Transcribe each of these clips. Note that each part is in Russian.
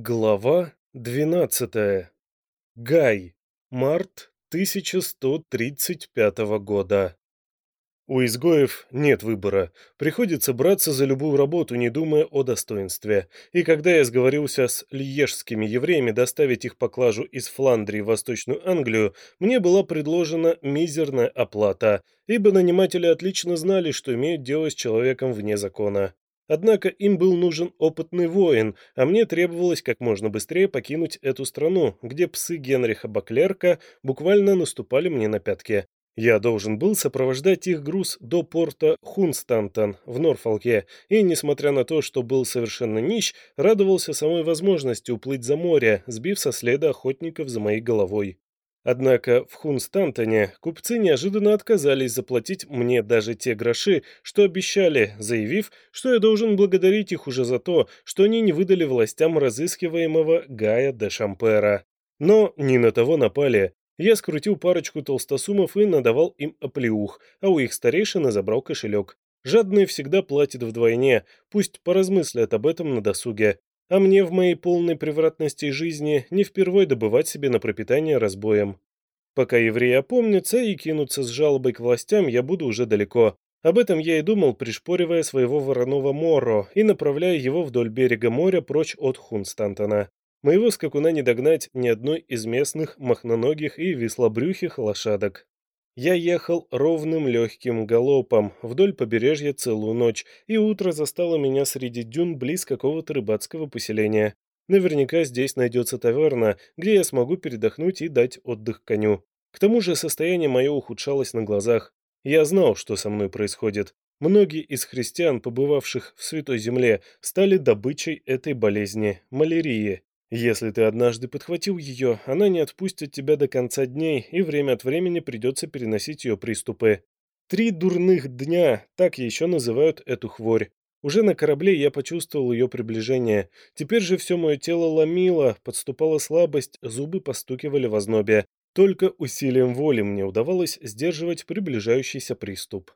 Глава 12. Гай. Март 1135 года. У изгоев нет выбора. Приходится браться за любую работу, не думая о достоинстве. И когда я сговорился с льежскими евреями доставить их поклажу из Фландрии в Восточную Англию, мне была предложена мизерная оплата, ибо наниматели отлично знали, что имеют дело с человеком вне закона. Однако им был нужен опытный воин, а мне требовалось как можно быстрее покинуть эту страну, где псы Генриха Баклерка буквально наступали мне на пятки. Я должен был сопровождать их груз до порта Хунстантон в Норфолке, и, несмотря на то, что был совершенно нищ, радовался самой возможности уплыть за море, сбив со следа охотников за моей головой. Однако в Хунстантоне купцы неожиданно отказались заплатить мне даже те гроши, что обещали, заявив, что я должен благодарить их уже за то, что они не выдали властям разыскиваемого Гая де Шампера. Но не на того напали. Я скрутил парочку толстосумов и надавал им оплеух, а у их старейшины забрал кошелек. Жадный всегда платит вдвойне, пусть поразмыслят об этом на досуге. А мне в моей полной превратности жизни не впервой добывать себе на пропитание разбоем. Пока евреи опомнятся и кинутся с жалобой к властям, я буду уже далеко. Об этом я и думал, пришпоривая своего вороного Моро и направляя его вдоль берега моря прочь от Хунстантона. Моего скакуна не догнать ни одной из местных махноногих и веслобрюхих лошадок. Я ехал ровным легким галопом вдоль побережья целую ночь, и утро застало меня среди дюн близ какого-то рыбацкого поселения. Наверняка здесь найдется таверна, где я смогу передохнуть и дать отдых коню. К тому же состояние мое ухудшалось на глазах. Я знал, что со мной происходит. Многие из христиан, побывавших в Святой Земле, стали добычей этой болезни – малярии. Если ты однажды подхватил ее, она не отпустит тебя до конца дней, и время от времени придется переносить ее приступы. Три дурных дня, так еще называют эту хворь. Уже на корабле я почувствовал ее приближение. Теперь же все мое тело ломило, подступала слабость, зубы постукивали в ознобе. Только усилием воли мне удавалось сдерживать приближающийся приступ.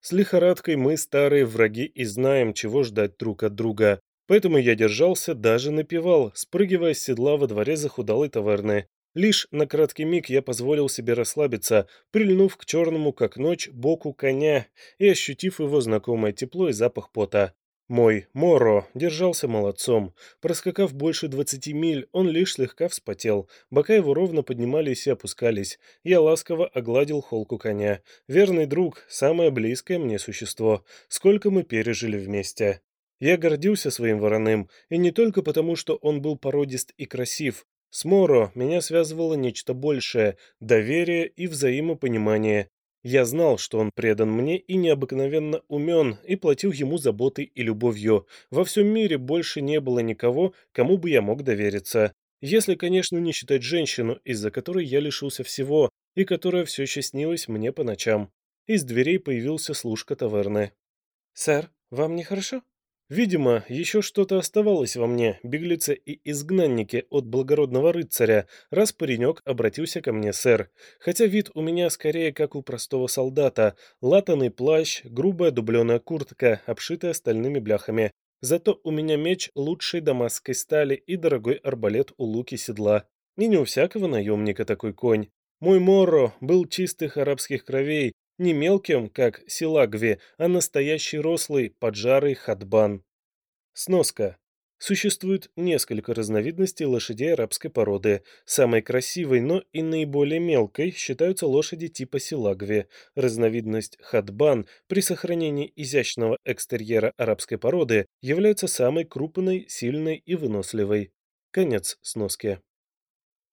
С лихорадкой мы старые враги и знаем, чего ждать друг от друга. Поэтому я держался, даже напевал, спрыгивая с седла во дворе захудалой таверны. Лишь на краткий миг я позволил себе расслабиться, прильнув к черному, как ночь, боку коня и ощутив его знакомое тепло и запах пота. Мой Моро держался молодцом. Проскакав больше двадцати миль, он лишь слегка вспотел. Бока его ровно поднимались и опускались. Я ласково огладил холку коня. Верный друг, самое близкое мне существо. Сколько мы пережили вместе. Я гордился своим вороным, и не только потому, что он был породист и красив. С Моро меня связывало нечто большее – доверие и взаимопонимание. Я знал, что он предан мне и необыкновенно умен, и платил ему заботой и любовью. Во всем мире больше не было никого, кому бы я мог довериться. Если, конечно, не считать женщину, из-за которой я лишился всего, и которая все еще снилась мне по ночам. Из дверей появился служка таверны. «Сэр, вам нехорошо?» Видимо, еще что-то оставалось во мне, беглеце и изгнаннике от благородного рыцаря, раз паренек обратился ко мне, сэр. Хотя вид у меня скорее как у простого солдата. Латанный плащ, грубая дубленая куртка, обшитая стальными бляхами. Зато у меня меч лучшей дамасской стали и дорогой арбалет у луки седла. И не у всякого наемника такой конь. Мой Моро был чистых арабских кровей, не мелким, как силагви, а настоящий рослый, поджарый хатбан. Сноска. Существует несколько разновидностей лошадей арабской породы. Самой красивой, но и наиболее мелкой считаются лошади типа силагви. Разновидность хатбан при сохранении изящного экстерьера арабской породы является самой крупной, сильной и выносливой. Конец сноски.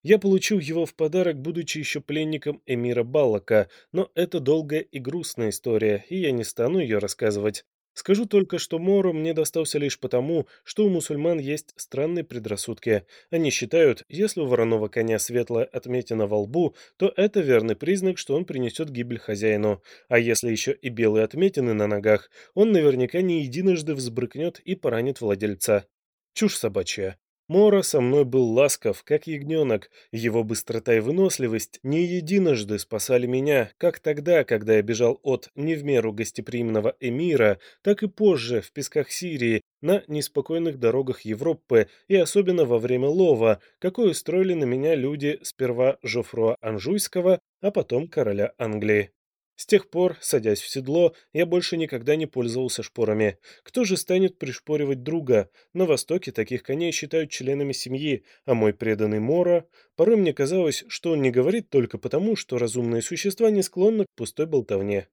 Я получил его в подарок, будучи еще пленником эмира Баллака, но это долгая и грустная история, и я не стану ее рассказывать. Скажу только, что Мору мне достался лишь потому, что у мусульман есть странные предрассудки. Они считают, если у вороного коня светлая отметина во лбу, то это верный признак, что он принесет гибель хозяину. А если еще и белые отметины на ногах, он наверняка не единожды взбрыкнет и поранит владельца. Чушь собачья. Мора со мной был ласков, как ягненок. Его быстрота и выносливость не единожды спасали меня, как тогда, когда я бежал от не в меру гостеприимного эмира, так и позже, в песках Сирии, на неспокойных дорогах Европы и особенно во время лова, какое устроили на меня люди сперва Жофруа Анжуйского, а потом короля Англии. С тех пор, садясь в седло, я больше никогда не пользовался шпорами. Кто же станет пришпоривать друга? На Востоке таких коней считают членами семьи, а мой преданный Мора... Порой мне казалось, что он не говорит только потому, что разумные существа не склонны к пустой болтовне.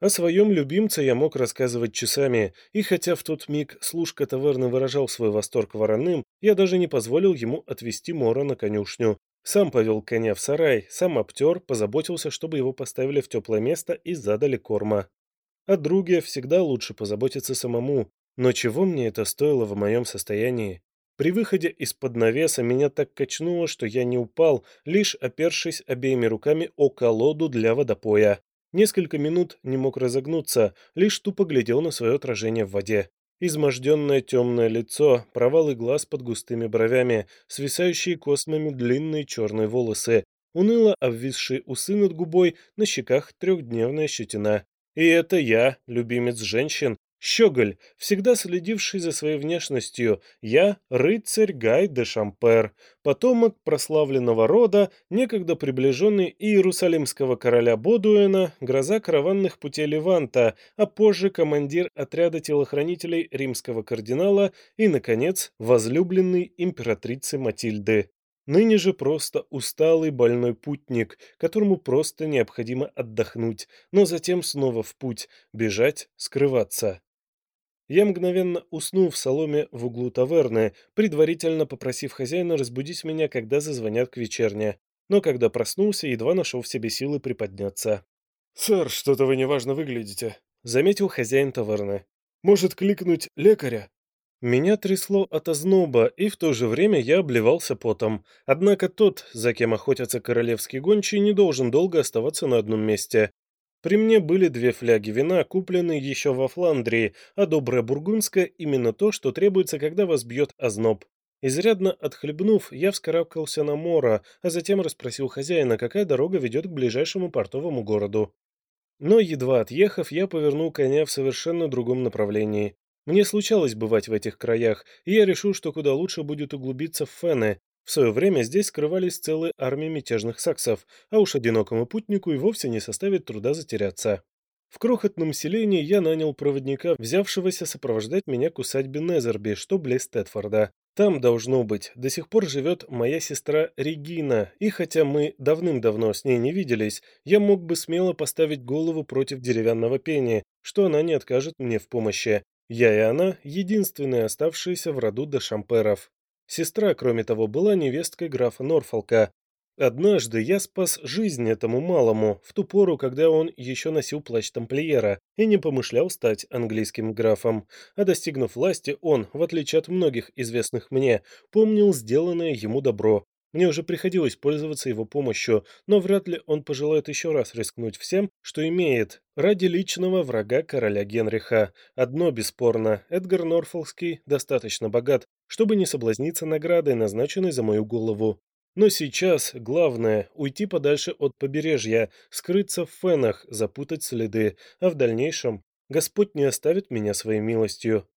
О своем любимце я мог рассказывать часами, и хотя в тот миг служка таверны выражал свой восторг вороным, я даже не позволил ему отвести Мора на конюшню. Сам повел коня в сарай, сам обтер, позаботился, чтобы его поставили в теплое место и задали корма. О друге всегда лучше позаботиться самому, но чего мне это стоило в моем состоянии? При выходе из-под навеса меня так качнуло, что я не упал, лишь опершись обеими руками о колоду для водопоя. Несколько минут не мог разогнуться, лишь тупо глядел на свое отражение в воде. Изможденное темное лицо, провалы глаз под густыми бровями, свисающие космами длинные черные волосы, уныло обвисшие усы над губой, на щеках трехдневная щетина. И это я, любимец женщин, Щеголь, всегда следивший за своей внешностью, я рыцарь Гай де Шампер, потомок прославленного рода, некогда приближенный иерусалимского короля Бодуэна, гроза караванных путей Леванта, а позже командир отряда телохранителей римского кардинала и, наконец, возлюбленный императрицы Матильды. Ныне же просто усталый больной путник, которому просто необходимо отдохнуть, но затем снова в путь, бежать, скрываться. Я мгновенно уснул в соломе в углу таверны, предварительно попросив хозяина разбудить меня, когда зазвонят к вечерне. Но когда проснулся, едва нашел в себе силы приподняться. «Сэр, что-то вы неважно выглядите», — заметил хозяин таверны. «Может, кликнуть лекаря?» Меня трясло от озноба, и в то же время я обливался потом. Однако тот, за кем охотятся королевские гончие, не должен долго оставаться на одном месте. При мне были две фляги вина, купленные еще во Фландрии, а добрая бургундская – именно то, что требуется, когда вас бьет озноб. Изрядно отхлебнув, я вскарабкался на Мора, а затем расспросил хозяина, какая дорога ведет к ближайшему портовому городу. Но, едва отъехав, я повернул коня в совершенно другом направлении. Мне случалось бывать в этих краях, и я решил, что куда лучше будет углубиться в Фены, в свое время здесь скрывались целые армии мятежных саксов, а уж одинокому путнику и вовсе не составит труда затеряться. В крохотном селении я нанял проводника, взявшегося сопровождать меня к усадьбе Незерби, что близ Тетфорда. Там, должно быть, до сих пор живет моя сестра Регина, и хотя мы давным-давно с ней не виделись, я мог бы смело поставить голову против деревянного пения, что она не откажет мне в помощи. Я и она — единственные оставшиеся в роду до шамперов. Сестра, кроме того, была невесткой графа Норфолка. Однажды я спас жизнь этому малому, в ту пору, когда он еще носил плащ тамплиера и не помышлял стать английским графом. А достигнув власти, он, в отличие от многих известных мне, помнил сделанное ему добро, мне уже приходилось пользоваться его помощью, но вряд ли он пожелает еще раз рискнуть всем, что имеет, ради личного врага короля Генриха. Одно бесспорно, Эдгар Норфолский достаточно богат, чтобы не соблазниться наградой, назначенной за мою голову. Но сейчас главное – уйти подальше от побережья, скрыться в фенах, запутать следы, а в дальнейшем Господь не оставит меня своей милостью.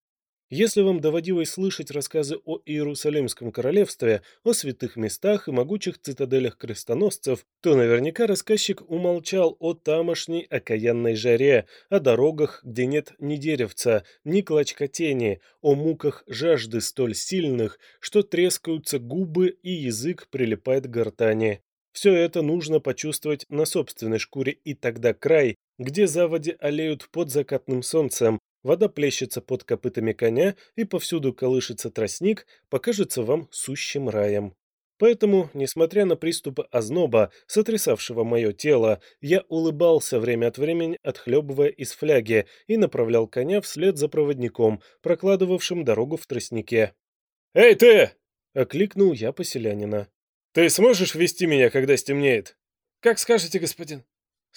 Если вам доводилось слышать рассказы о Иерусалимском королевстве, о святых местах и могучих цитаделях крестоносцев, то наверняка рассказчик умолчал о тамошней окаянной жаре, о дорогах, где нет ни деревца, ни клочка тени, о муках жажды столь сильных, что трескаются губы и язык прилипает к гортани. Все это нужно почувствовать на собственной шкуре, и тогда край, где заводи олеют под закатным солнцем, вода плещется под копытами коня и повсюду колышется тростник, покажется вам сущим раем. Поэтому, несмотря на приступы озноба, сотрясавшего мое тело, я улыбался время от времени, отхлебывая из фляги, и направлял коня вслед за проводником, прокладывавшим дорогу в тростнике. «Эй, ты!» — окликнул я поселянина. «Ты сможешь вести меня, когда стемнеет?» «Как скажете, господин».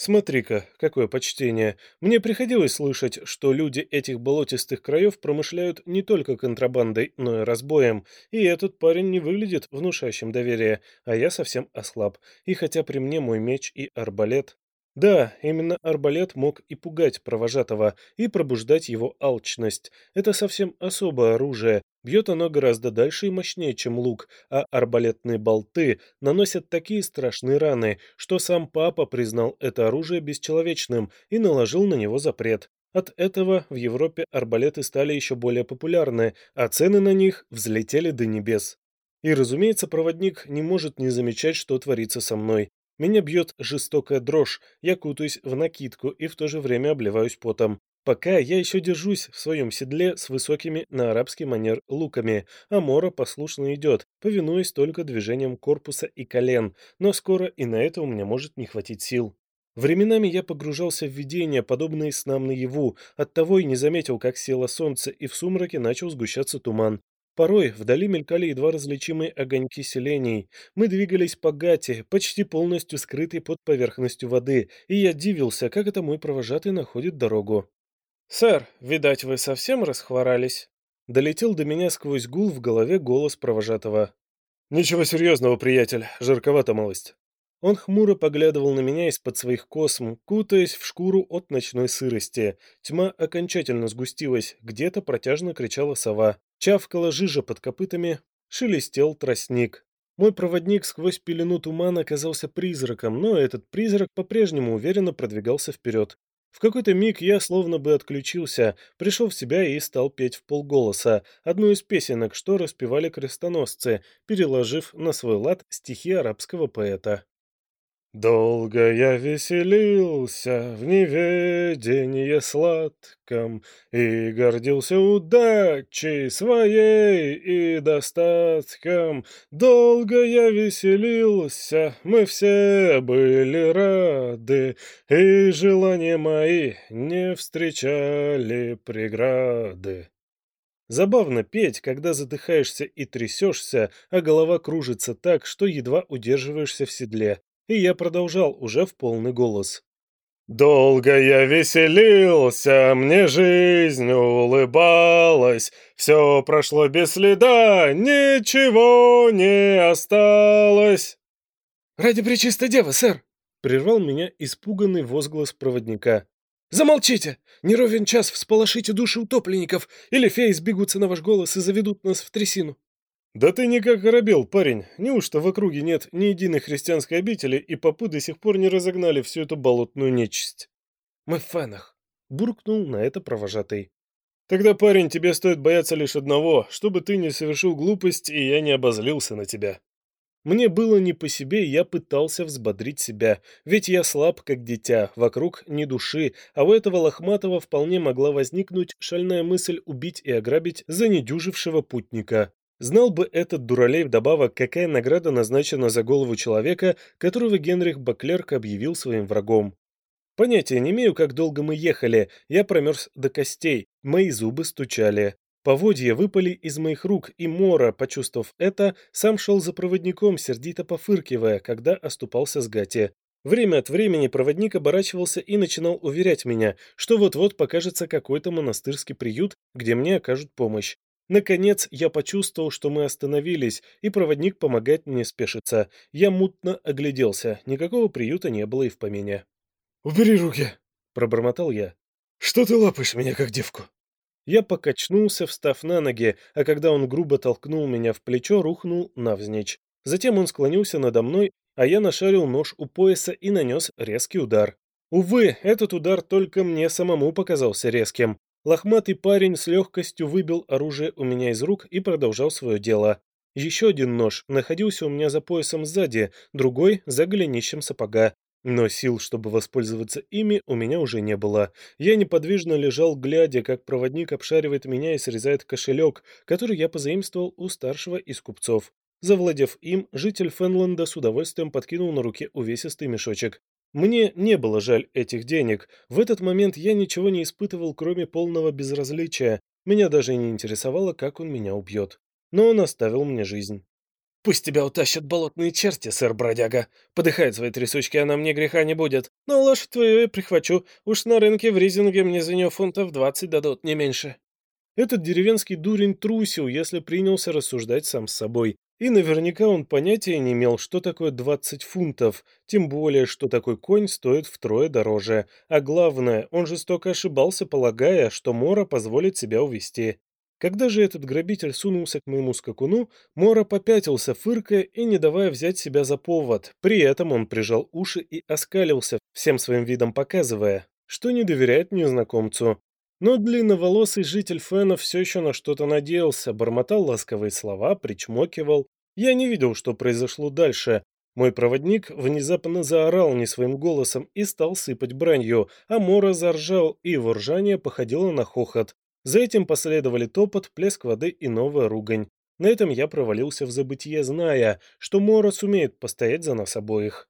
Смотри-ка, какое почтение. Мне приходилось слышать, что люди этих болотистых краев промышляют не только контрабандой, но и разбоем. И этот парень не выглядит внушающим доверие, а я совсем ослаб. И хотя при мне мой меч и арбалет... Да, именно арбалет мог и пугать провожатого, и пробуждать его алчность. Это совсем особое оружие. Бьет оно гораздо дальше и мощнее, чем лук, а арбалетные болты наносят такие страшные раны, что сам папа признал это оружие бесчеловечным и наложил на него запрет. От этого в Европе арбалеты стали еще более популярны, а цены на них взлетели до небес. И, разумеется, проводник не может не замечать, что творится со мной. Меня бьет жестокая дрожь, я кутаюсь в накидку и в то же время обливаюсь потом. Пока я еще держусь в своем седле с высокими на арабский манер луками, а Мора послушно идет, повинуясь только движением корпуса и колен, но скоро и на это у меня может не хватить сил. Временами я погружался в видения, подобные снам наяву, оттого и не заметил, как село солнце, и в сумраке начал сгущаться туман. Порой вдали мелькали едва различимые огоньки селений. Мы двигались по гате, почти полностью скрытой под поверхностью воды, и я дивился, как это мой провожатый находит дорогу. «Сэр, видать, вы совсем расхворались?» Долетел до меня сквозь гул в голове голос провожатого. «Ничего серьезного, приятель, жарковато малость». Он хмуро поглядывал на меня из-под своих косм, кутаясь в шкуру от ночной сырости. Тьма окончательно сгустилась, где-то протяжно кричала сова. Чавкала жижа под копытами, шелестел тростник. Мой проводник сквозь пелену тумана оказался призраком, но этот призрак по-прежнему уверенно продвигался вперед. В какой-то миг я словно бы отключился, пришел в себя и стал петь в полголоса одну из песенок, что распевали крестоносцы, переложив на свой лад стихи арабского поэта. Долго я веселился в неведении сладком И гордился удачей своей и достатком. Долго я веселился, мы все были рады, И желания мои не встречали преграды. Забавно петь, когда задыхаешься и трясешься, а голова кружится так, что едва удерживаешься в седле и я продолжал уже в полный голос. Долго я веселился, мне жизнь улыбалась, все прошло без следа, ничего не осталось. «Ради пречистой девы, сэр!» — прервал меня испуганный возглас проводника. «Замолчите! Не ровен час всполошите души утопленников, или феи сбегутся на ваш голос и заведут нас в трясину!» «Да ты не как оробел, парень. Неужто в округе нет ни единой христианской обители, и попы до сих пор не разогнали всю эту болотную нечисть?» «Мы в фенах», — буркнул на это провожатый. «Тогда, парень, тебе стоит бояться лишь одного, чтобы ты не совершил глупость, и я не обозлился на тебя». Мне было не по себе, я пытался взбодрить себя, ведь я слаб, как дитя, вокруг ни души, а у этого лохматого вполне могла возникнуть шальная мысль убить и ограбить занедюжившего путника. Знал бы этот дуралей вдобавок, какая награда назначена за голову человека, которого Генрих Баклерк объявил своим врагом. Понятия не имею, как долго мы ехали, я промерз до костей, мои зубы стучали. Поводья выпали из моих рук, и Мора, почувствовав это, сам шел за проводником, сердито пофыркивая, когда оступался с Гати. Время от времени проводник оборачивался и начинал уверять меня, что вот-вот покажется какой-то монастырский приют, где мне окажут помощь. Наконец я почувствовал, что мы остановились, и проводник помогает мне спешиться. Я мутно огляделся, никакого приюта не было и в помине. «Убери руки!» — пробормотал я. «Что ты лапаешь меня, как девку?» Я покачнулся, встав на ноги, а когда он грубо толкнул меня в плечо, рухнул навзничь. Затем он склонился надо мной, а я нашарил нож у пояса и нанес резкий удар. Увы, этот удар только мне самому показался резким. Лохматый парень с легкостью выбил оружие у меня из рук и продолжал свое дело. Еще один нож находился у меня за поясом сзади, другой — за голенищем сапога. Но сил, чтобы воспользоваться ими, у меня уже не было. Я неподвижно лежал, глядя, как проводник обшаривает меня и срезает кошелек, который я позаимствовал у старшего из купцов. Завладев им, житель Фенланда с удовольствием подкинул на руке увесистый мешочек. Мне не было жаль этих денег. В этот момент я ничего не испытывал, кроме полного безразличия. Меня даже не интересовало, как он меня убьет. Но он оставил мне жизнь. Пусть тебя утащат болотные черти, сэр-бродяга. Подыхает свои трясучки, а на мне греха не будет. Но лошадь твою я прихвачу. Уж на рынке в Ризинге мне за нее фунтов двадцать дадут, не меньше. Этот деревенский дурень трусил, если принялся рассуждать сам с собой. И наверняка он понятия не имел, что такое 20 фунтов, тем более, что такой конь стоит втрое дороже. А главное, он жестоко ошибался, полагая, что Мора позволит себя увести. Когда же этот грабитель сунулся к моему скакуну, Мора попятился, фыркая и не давая взять себя за повод. При этом он прижал уши и оскалился, всем своим видом показывая, что не доверяет незнакомцу. Но длинноволосый житель Фена все еще на что-то надеялся, бормотал ласковые слова, причмокивал. Я не видел, что произошло дальше. Мой проводник внезапно заорал не своим голосом и стал сыпать бранью, а Мора заржал, и его ржание походило на хохот. За этим последовали топот, плеск воды и новая ругань. На этом я провалился в забытие, зная, что Мора сумеет постоять за нас обоих.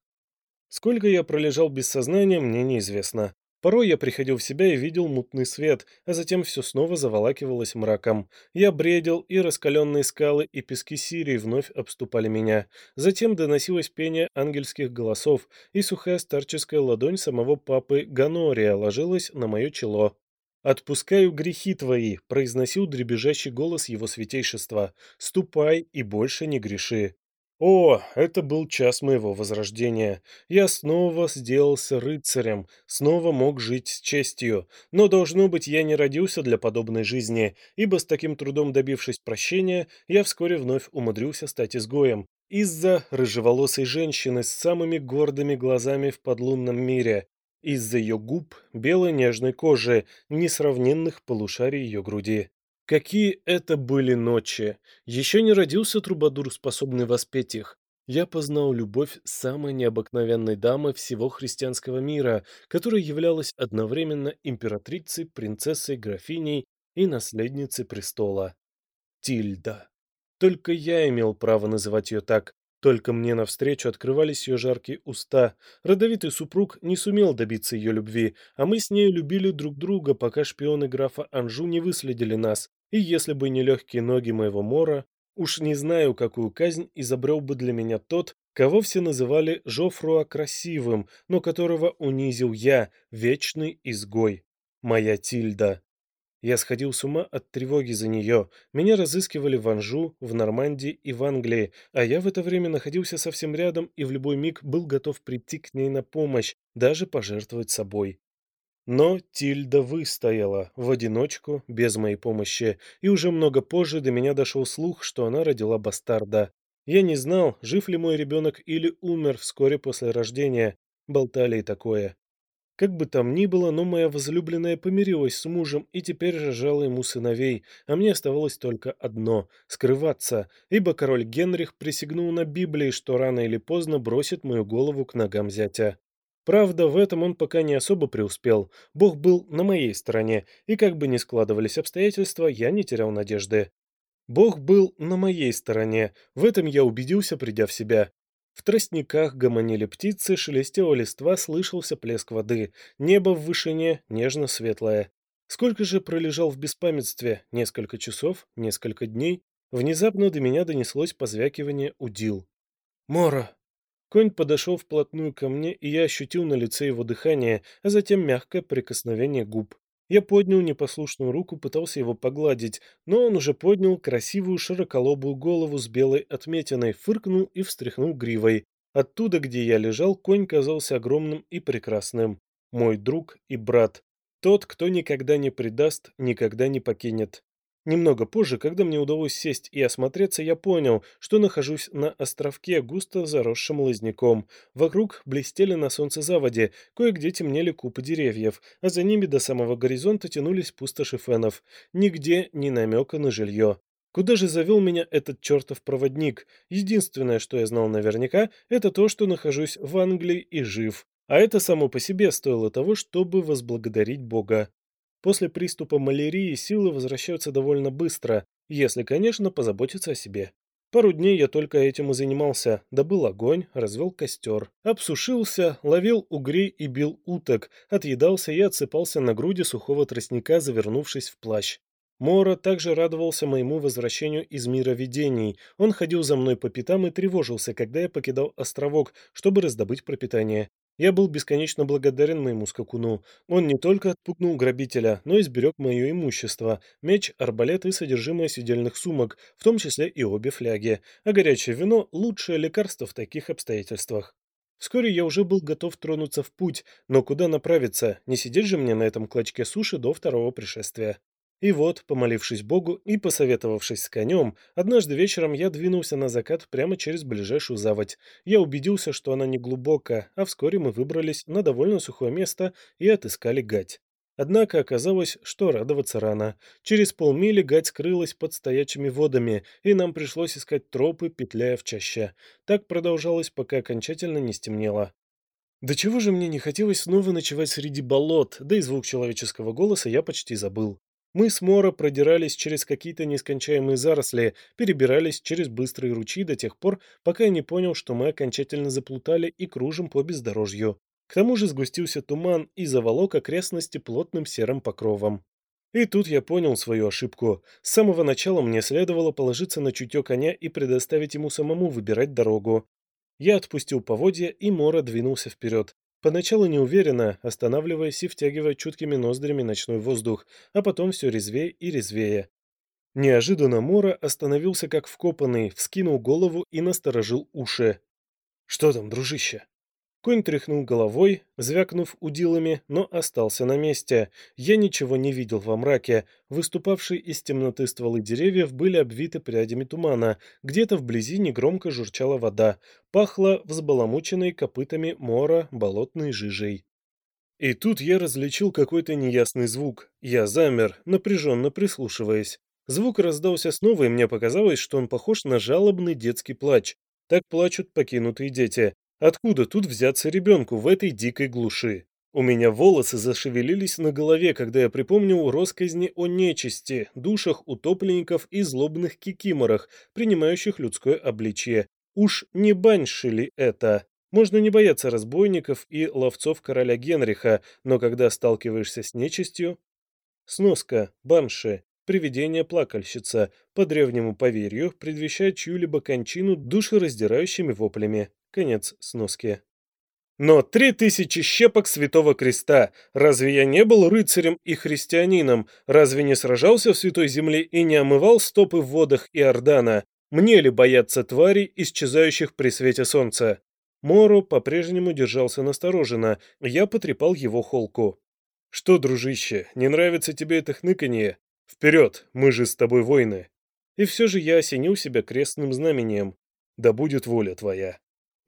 Сколько я пролежал без сознания, мне неизвестно. Порой я приходил в себя и видел мутный свет, а затем все снова заволакивалось мраком. Я бредил, и раскаленные скалы и пески Сирии вновь обступали меня. Затем доносилось пение ангельских голосов, и сухая старческая ладонь самого папы Ганория ложилась на мое чело. «Отпускаю грехи твои», — произносил дребезжащий голос его святейшества. «Ступай и больше не греши». О, это был час моего возрождения. Я снова сделался рыцарем, снова мог жить с честью. Но, должно быть, я не родился для подобной жизни, ибо с таким трудом добившись прощения, я вскоре вновь умудрился стать изгоем. Из-за рыжеволосой женщины с самыми гордыми глазами в подлунном мире. Из-за ее губ, белой нежной кожи, несравненных полушарий ее груди. Какие это были ночи! Еще не родился трубадур, способный воспеть их. Я познал любовь самой необыкновенной дамы всего христианского мира, которая являлась одновременно императрицей, принцессой, графиней и наследницей престола. Тильда. Только я имел право называть ее так, только мне навстречу открывались ее жаркие уста. Родовитый супруг не сумел добиться ее любви, а мы с ней любили друг друга, пока шпионы графа Анжу не выследили нас. И если бы не легкие ноги моего Мора, уж не знаю, какую казнь изобрел бы для меня тот, кого все называли Жофруа красивым, но которого унизил я, вечный изгой. Моя Тильда. Я сходил с ума от тревоги за нее. Меня разыскивали в Анжу, в Нормандии и в Англии, а я в это время находился совсем рядом и в любой миг был готов прийти к ней на помощь, даже пожертвовать собой. Но Тильда выстояла, в одиночку, без моей помощи, и уже много позже до меня дошел слух, что она родила бастарда. Я не знал, жив ли мой ребенок или умер вскоре после рождения. Болтали и такое. Как бы там ни было, но моя возлюбленная помирилась с мужем и теперь рожала ему сыновей, а мне оставалось только одно — скрываться, ибо король Генрих присягнул на Библии, что рано или поздно бросит мою голову к ногам зятя. Правда, в этом он пока не особо преуспел. Бог был на моей стороне, и как бы ни складывались обстоятельства, я не терял надежды. Бог был на моей стороне, в этом я убедился, придя в себя. В тростниках гомонили птицы, шелестела листва, слышался плеск воды. Небо в вышине нежно-светлое. Сколько же пролежал в беспамятстве? Несколько часов? Несколько дней? Внезапно до меня донеслось позвякивание удил. «Мора!» Конь подошел вплотную ко мне, и я ощутил на лице его дыхание, а затем мягкое прикосновение губ. Я поднял непослушную руку, пытался его погладить, но он уже поднял красивую широколобую голову с белой отметиной, фыркнул и встряхнул гривой. Оттуда, где я лежал, конь казался огромным и прекрасным. Мой друг и брат. Тот, кто никогда не предаст, никогда не покинет. Немного позже, когда мне удалось сесть и осмотреться, я понял, что нахожусь на островке, густо заросшим лозняком. Вокруг блестели на солнце заводи, кое-где темнели купы деревьев, а за ними до самого горизонта тянулись пустоши фенов. Нигде ни намека на жилье. Куда же завел меня этот чертов проводник? Единственное, что я знал наверняка, это то, что нахожусь в Англии и жив. А это само по себе стоило того, чтобы возблагодарить Бога. После приступа малярии силы возвращаются довольно быстро, если, конечно, позаботиться о себе. Пару дней я только этим и занимался. Добыл огонь, развел костер. Обсушился, ловил угрей и бил уток, отъедался и отсыпался на груди сухого тростника, завернувшись в плащ. Мора также радовался моему возвращению из мира видений. Он ходил за мной по пятам и тревожился, когда я покидал островок, чтобы раздобыть пропитание. Я был бесконечно благодарен моему скакуну. Он не только отпугнул грабителя, но и сберег мое имущество, меч, арбалет и содержимое сидельных сумок, в том числе и обе фляги. А горячее вино – лучшее лекарство в таких обстоятельствах. Вскоре я уже был готов тронуться в путь, но куда направиться? Не сидеть же мне на этом клочке суши до второго пришествия. И вот, помолившись Богу и посоветовавшись с конем, однажды вечером я двинулся на закат прямо через ближайшую заводь. Я убедился, что она не глубокая, а вскоре мы выбрались на довольно сухое место и отыскали гать. Однако оказалось, что радоваться рано. Через полмили гать скрылась под стоячими водами, и нам пришлось искать тропы, петляя в чаще. Так продолжалось, пока окончательно не стемнело. До чего же мне не хотелось снова ночевать среди болот, да и звук человеческого голоса я почти забыл. Мы с Мора продирались через какие-то нескончаемые заросли, перебирались через быстрые ручьи до тех пор, пока я не понял, что мы окончательно заплутали и кружим по бездорожью. К тому же сгустился туман и заволок окрестности плотным серым покровом. И тут я понял свою ошибку. С самого начала мне следовало положиться на чутье коня и предоставить ему самому выбирать дорогу. Я отпустил поводья, и Мора двинулся вперед. Поначалу неуверенно, останавливаясь и втягивая чуткими ноздрями ночной воздух, а потом все резвее и резвее. Неожиданно Мора остановился как вкопанный, вскинул голову и насторожил уши. «Что там, дружище?» Конь тряхнул головой, звякнув удилами, но остался на месте. Я ничего не видел во мраке. Выступавшие из темноты стволы деревьев были обвиты прядями тумана. Где-то вблизи негромко журчала вода. Пахло взбаламученной копытами мора болотной жижей. И тут я различил какой-то неясный звук. Я замер, напряженно прислушиваясь. Звук раздался снова, и мне показалось, что он похож на жалобный детский плач. Так плачут покинутые дети. Откуда тут взяться ребенку в этой дикой глуши? У меня волосы зашевелились на голове, когда я припомнил росказни о нечисти, душах утопленников и злобных кикиморах, принимающих людское обличье. Уж не банши ли это? Можно не бояться разбойников и ловцов короля Генриха, но когда сталкиваешься с нечистью... Сноска, банши, привидение-плакальщица, по древнему поверью, предвещает чью-либо кончину душераздирающими воплями. Конец сноски. Но три тысячи щепок Святого Креста! Разве я не был рыцарем и христианином? Разве не сражался в Святой Земле и не омывал стопы в водах Иордана? Мне ли бояться тварей, исчезающих при свете солнца? Моро по-прежнему держался настороженно, я потрепал его холку. «Что, дружище, не нравится тебе это хныканье? Вперед, мы же с тобой воины!» И все же я осенил себя крестным знамением. «Да будет воля твоя!»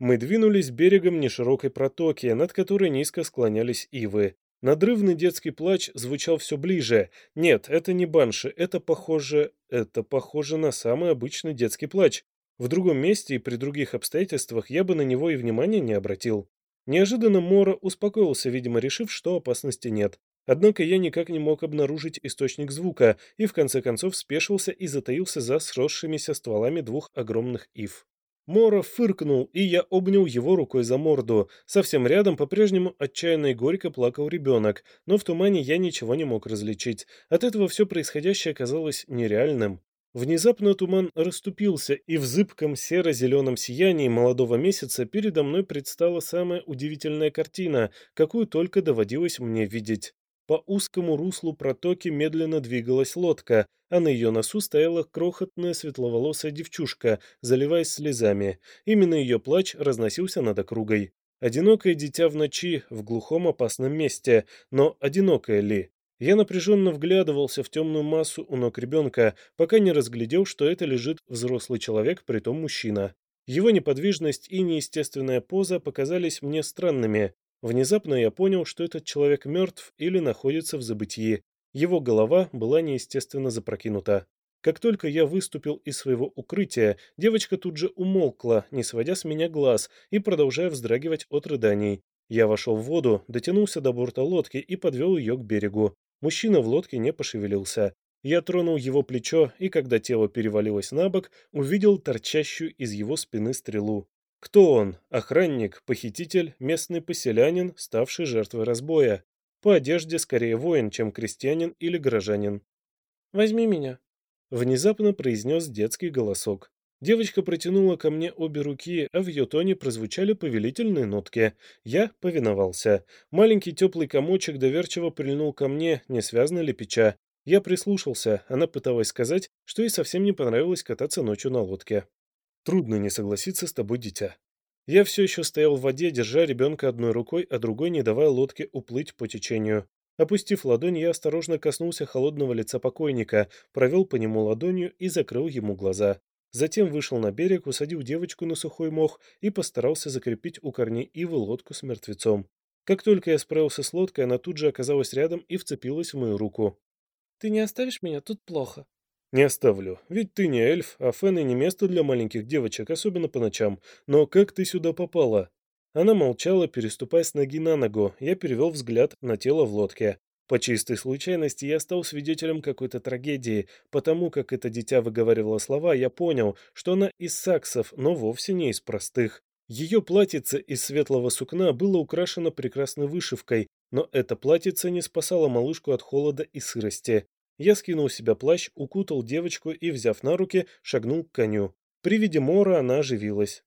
Мы двинулись берегом неширокой протоки, над которой низко склонялись ивы. Надрывный детский плач звучал все ближе. Нет, это не банши, это похоже... Это похоже на самый обычный детский плач. В другом месте и при других обстоятельствах я бы на него и внимания не обратил. Неожиданно Мора успокоился, видимо, решив, что опасности нет. Однако я никак не мог обнаружить источник звука и в конце концов спешился и затаился за сросшимися стволами двух огромных ив. Мора фыркнул, и я обнял его рукой за морду. Совсем рядом по-прежнему отчаянно и горько плакал ребенок, но в тумане я ничего не мог различить. От этого все происходящее казалось нереальным. Внезапно туман расступился, и в зыбком серо-зеленом сиянии молодого месяца передо мной предстала самая удивительная картина, какую только доводилось мне видеть. По узкому руслу протоки медленно двигалась лодка, а на ее носу стояла крохотная светловолосая девчушка, заливаясь слезами. Именно ее плач разносился над округой. Одинокое дитя в ночи, в глухом опасном месте, но одинокое ли? Я напряженно вглядывался в темную массу у ног ребенка, пока не разглядел, что это лежит взрослый человек, притом мужчина. Его неподвижность и неестественная поза показались мне странными. Внезапно я понял, что этот человек мертв или находится в забытии. Его голова была неестественно запрокинута. Как только я выступил из своего укрытия, девочка тут же умолкла, не сводя с меня глаз и продолжая вздрагивать от рыданий. Я вошел в воду, дотянулся до борта лодки и подвел ее к берегу. Мужчина в лодке не пошевелился. Я тронул его плечо и, когда тело перевалилось на бок, увидел торчащую из его спины стрелу. Кто он? Охранник, похититель, местный поселянин, ставший жертвой разбоя. По одежде скорее воин, чем крестьянин или горожанин. Возьми меня». Внезапно произнес детский голосок. Девочка протянула ко мне обе руки, а в ее тоне прозвучали повелительные нотки. Я повиновался. Маленький теплый комочек доверчиво прильнул ко мне, несвязно лепеча. Я прислушался, она пыталась сказать, что ей совсем не понравилось кататься ночью на лодке. Трудно не согласиться с тобой, дитя. Я все еще стоял в воде, держа ребенка одной рукой, а другой не давая лодке уплыть по течению. Опустив ладонь, я осторожно коснулся холодного лица покойника, провел по нему ладонью и закрыл ему глаза. Затем вышел на берег, усадил девочку на сухой мох и постарался закрепить у корней ивы лодку с мертвецом. Как только я справился с лодкой, она тут же оказалась рядом и вцепилась в мою руку. «Ты не оставишь меня? Тут плохо». «Не оставлю. Ведь ты не эльф, а фены не место для маленьких девочек, особенно по ночам. Но как ты сюда попала?» Она молчала, переступая с ноги на ногу. Я перевел взгляд на тело в лодке. По чистой случайности я стал свидетелем какой-то трагедии. Потому как это дитя выговаривало слова, я понял, что она из саксов, но вовсе не из простых. Ее платьице из светлого сукна было украшено прекрасной вышивкой, но это платьице не спасало малышку от холода и сырости. Я скинул с себя плащ, укутал девочку и, взяв на руки, шагнул к коню. При виде мора она оживилась.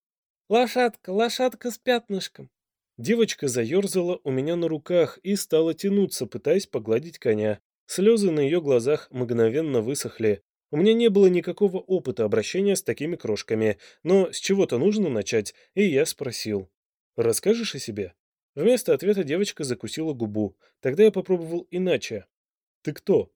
«Лошадка, лошадка с пятнышком!» Девочка заерзала у меня на руках и стала тянуться, пытаясь погладить коня. Слезы на ее глазах мгновенно высохли. У меня не было никакого опыта обращения с такими крошками, но с чего-то нужно начать, и я спросил. «Расскажешь о себе?» Вместо ответа девочка закусила губу. Тогда я попробовал иначе. «Ты кто?»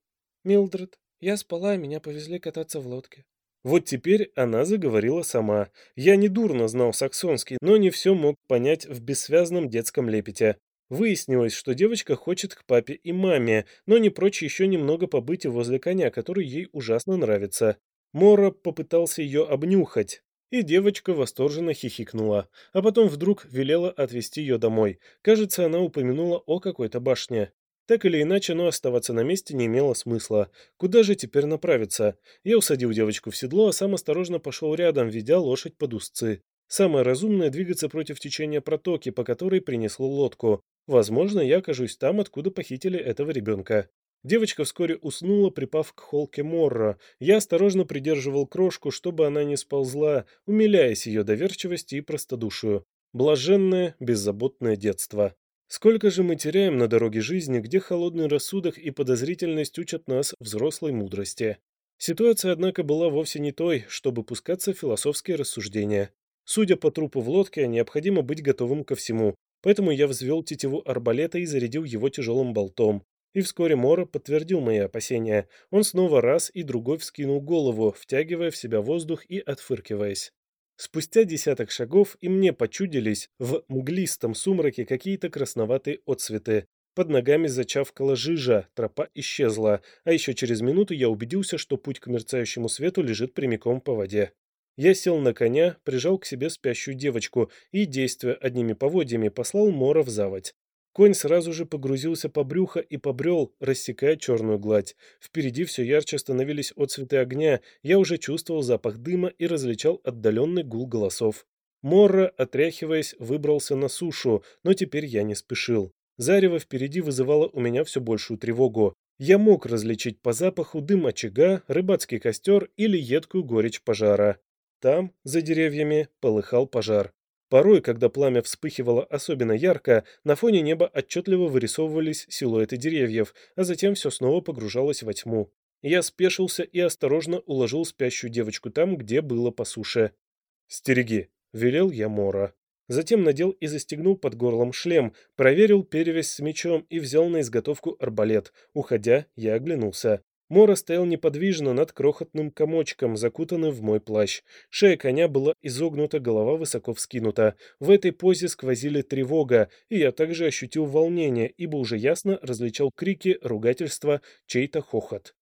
«Милдред. Я спала, и меня повезли кататься в лодке». Вот теперь она заговорила сама. Я недурно знал саксонский, но не все мог понять в бессвязном детском лепете. Выяснилось, что девочка хочет к папе и маме, но не прочь еще немного побыть возле коня, который ей ужасно нравится. Мора попытался ее обнюхать, и девочка восторженно хихикнула, а потом вдруг велела отвезти ее домой. Кажется, она упомянула о какой-то башне. Так или иначе, но оставаться на месте не имело смысла. Куда же теперь направиться? Я усадил девочку в седло, а сам осторожно пошел рядом, ведя лошадь под узцы. Самое разумное – двигаться против течения протоки, по которой принесло лодку. Возможно, я окажусь там, откуда похитили этого ребенка. Девочка вскоре уснула, припав к холке Морро. Я осторожно придерживал крошку, чтобы она не сползла, умиляясь ее доверчивости и простодушию. Блаженное, беззаботное детство. Сколько же мы теряем на дороге жизни, где холодный рассудок и подозрительность учат нас взрослой мудрости. Ситуация, однако, была вовсе не той, чтобы пускаться в философские рассуждения. Судя по трупу в лодке, необходимо быть готовым ко всему, поэтому я взвел тетиву арбалета и зарядил его тяжелым болтом. И вскоре Мора подтвердил мои опасения. Он снова раз и другой вскинул голову, втягивая в себя воздух и отфыркиваясь. Спустя десяток шагов и мне почудились в мглистом сумраке какие-то красноватые отцветы. Под ногами зачавкала жижа, тропа исчезла, а еще через минуту я убедился, что путь к мерцающему свету лежит прямиком по воде. Я сел на коня, прижал к себе спящую девочку и, действуя одними поводьями, послал Мора в заводь. Конь сразу же погрузился по брюхо и побрел, рассекая черную гладь. Впереди все ярче становились отцветы огня, я уже чувствовал запах дыма и различал отдаленный гул голосов. Морра, отряхиваясь, выбрался на сушу, но теперь я не спешил. Зарево впереди вызывало у меня все большую тревогу. Я мог различить по запаху дым очага, рыбацкий костер или едкую горечь пожара. Там, за деревьями, полыхал пожар. Порой, когда пламя вспыхивало особенно ярко, на фоне неба отчетливо вырисовывались силуэты деревьев, а затем все снова погружалось во тьму. Я спешился и осторожно уложил спящую девочку там, где было по суше. «Стереги», — велел я Мора. Затем надел и застегнул под горлом шлем, проверил перевязь с мечом и взял на изготовку арбалет. Уходя, я оглянулся. Мора стоял неподвижно над крохотным комочком, закутанным в мой плащ. Шея коня была изогнута, голова высоко вскинута. В этой позе сквозили тревога, и я также ощутил волнение, ибо уже ясно различал крики, ругательства, чей-то хохот.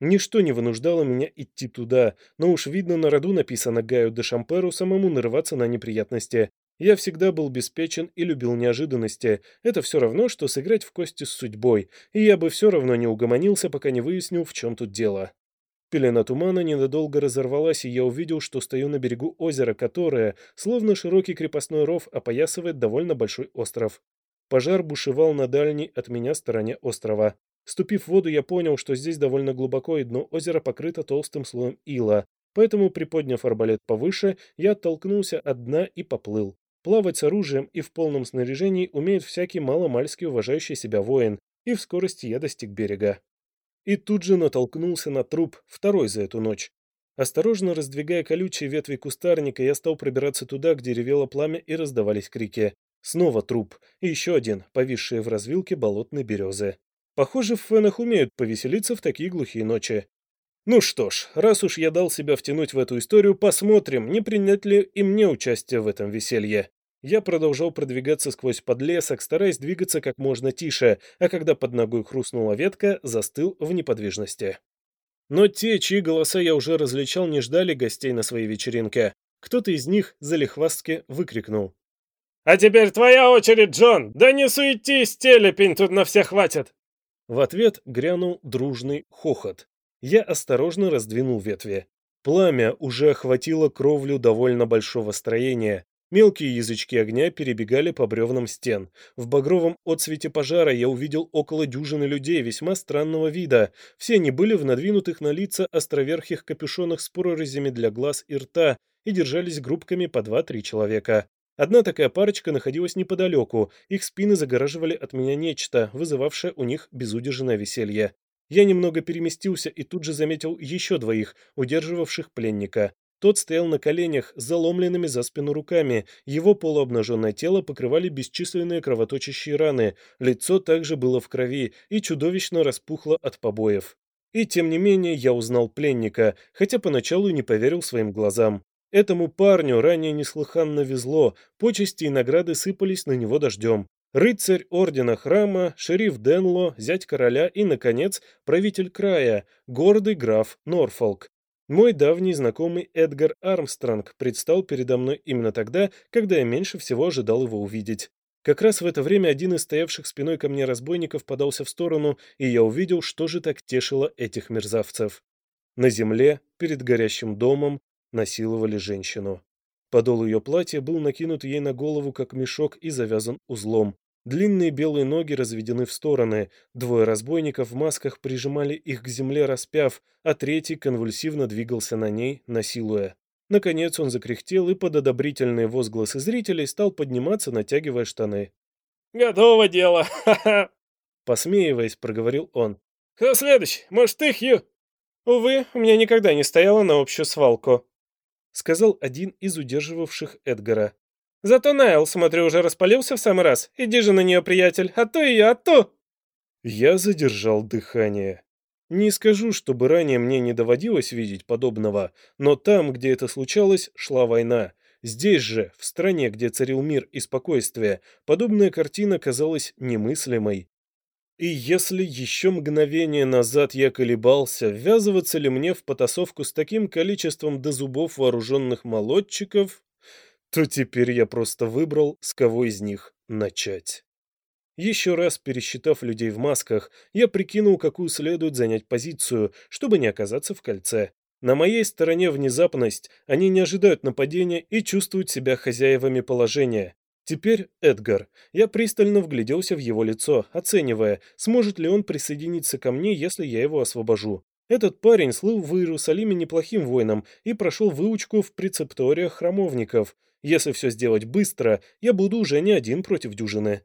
Ничто не вынуждало меня идти туда, но уж видно на роду написано Гаю де Шамперу самому нарываться на неприятности. Я всегда был беспечен и любил неожиданности. Это все равно, что сыграть в кости с судьбой, и я бы все равно не угомонился, пока не выяснил, в чем тут дело. Пелена тумана ненадолго разорвалась, и я увидел, что стою на берегу озера, которое, словно широкий крепостной ров, опоясывает довольно большой остров. Пожар бушевал на дальней от меня стороне острова. Ступив в воду, я понял, что здесь довольно глубоко и дно озера покрыто толстым слоем ила, поэтому, приподняв арбалет повыше, я оттолкнулся от дна и поплыл. Плавать с оружием и в полном снаряжении умеет всякий маломальски уважающий себя воин, и в скорости я достиг берега. И тут же натолкнулся на труп, второй за эту ночь. Осторожно раздвигая колючие ветви кустарника, я стал пробираться туда, где ревело пламя и раздавались крики. Снова труп, и еще один, повисший в развилке болотной березы. Похоже, в фенах умеют повеселиться в такие глухие ночи. Ну что ж, раз уж я дал себя втянуть в эту историю, посмотрим, не принять ли и мне участие в этом веселье. Я продолжал продвигаться сквозь подлесок, стараясь двигаться как можно тише, а когда под ногой хрустнула ветка, застыл в неподвижности. Но те, чьи голоса я уже различал, не ждали гостей на своей вечеринке. Кто-то из них залихвастки выкрикнул. «А теперь твоя очередь, Джон! Да не суетись, телепень, тут на всех хватит!» В ответ грянул дружный хохот. Я осторожно раздвинул ветви. Пламя уже охватило кровлю довольно большого строения, Мелкие язычки огня перебегали по бревнам стен. В багровом отсвете пожара я увидел около дюжины людей весьма странного вида. Все они были в надвинутых на лица островерхих капюшонах с прорезями для глаз и рта и держались группками по два-три человека. Одна такая парочка находилась неподалеку, их спины загораживали от меня нечто, вызывавшее у них безудержное веселье. Я немного переместился и тут же заметил еще двоих, удерживавших пленника. Тот стоял на коленях заломленными за спину руками, его полуобнаженное тело покрывали бесчисленные кровоточащие раны, лицо также было в крови и чудовищно распухло от побоев. И тем не менее я узнал пленника, хотя поначалу не поверил своим глазам. Этому парню ранее неслыханно везло, почести и награды сыпались на него дождем. Рыцарь ордена храма, шериф Денло, зять короля и, наконец, правитель края, гордый граф Норфолк. Мой давний знакомый Эдгар Армстронг предстал передо мной именно тогда, когда я меньше всего ожидал его увидеть. Как раз в это время один из стоявших спиной ко мне разбойников подался в сторону, и я увидел, что же так тешило этих мерзавцев. На земле, перед горящим домом, насиловали женщину. Подол ее платья был накинут ей на голову, как мешок, и завязан узлом. Длинные белые ноги разведены в стороны, двое разбойников в масках прижимали их к земле распяв, а третий конвульсивно двигался на ней, насилуя. Наконец он закряхтел и под одобрительные возгласы зрителей стал подниматься, натягивая штаны. «Готово дело! Ха-ха!» Посмеиваясь, проговорил он. «Кто следующий? Может, ты, Хью?» «Увы, у меня никогда не стояло на общую свалку», — сказал один из удерживавших Эдгара. Зато Найл, смотрю, уже распалился в самый раз. Иди же на нее, приятель, а то я, а то...» Я задержал дыхание. Не скажу, чтобы ранее мне не доводилось видеть подобного, но там, где это случалось, шла война. Здесь же, в стране, где царил мир и спокойствие, подобная картина казалась немыслимой. И если еще мгновение назад я колебался, ввязываться ли мне в потасовку с таким количеством до зубов вооруженных молодчиков, то теперь я просто выбрал, с кого из них начать. Еще раз пересчитав людей в масках, я прикинул, какую следует занять позицию, чтобы не оказаться в кольце. На моей стороне внезапность, они не ожидают нападения и чувствуют себя хозяевами положения. Теперь Эдгар. Я пристально вгляделся в его лицо, оценивая, сможет ли он присоединиться ко мне, если я его освобожу. Этот парень слыл в Иерусалиме неплохим воином и прошел выучку в прецепториях храмовников. Если все сделать быстро, я буду уже не один против дюжины.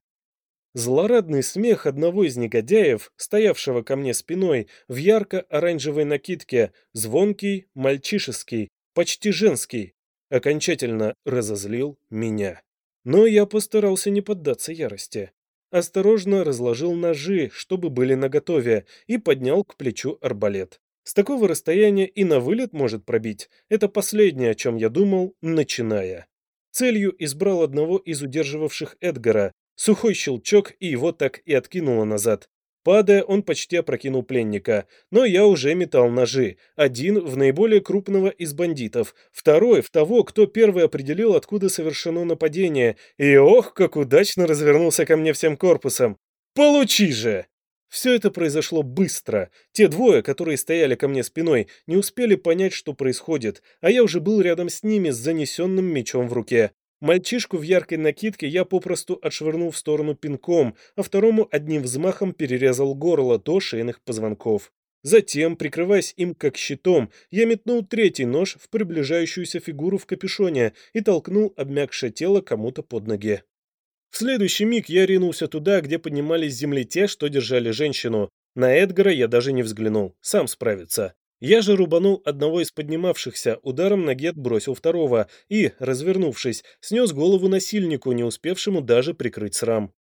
Злорадный смех одного из негодяев, стоявшего ко мне спиной, в ярко-оранжевой накидке, звонкий, мальчишеский, почти женский, окончательно разозлил меня. Но я постарался не поддаться ярости. Осторожно разложил ножи, чтобы были наготове, и поднял к плечу арбалет. С такого расстояния и на вылет может пробить. Это последнее, о чем я думал, начиная. Целью избрал одного из удерживавших Эдгара. Сухой щелчок, и его так и откинуло назад. Падая, он почти опрокинул пленника, но я уже метал ножи. Один в наиболее крупного из бандитов, второй в того, кто первый определил, откуда совершено нападение, и ох, как удачно развернулся ко мне всем корпусом. «Получи же!» Все это произошло быстро. Те двое, которые стояли ко мне спиной, не успели понять, что происходит, а я уже был рядом с ними с занесенным мечом в руке. Мальчишку в яркой накидке я попросту отшвырнул в сторону пинком, а второму одним взмахом перерезал горло до шейных позвонков. Затем, прикрываясь им как щитом, я метнул третий нож в приближающуюся фигуру в капюшоне и толкнул обмякшее тело кому-то под ноги. В следующий миг я ринулся туда, где поднимались с земли те, что держали женщину. На Эдгара я даже не взглянул, сам справится. Я же рубанул одного из поднимавшихся, ударом ноги отбросил второго и, развернувшись, снес голову насильнику, не успевшему даже прикрыть срам.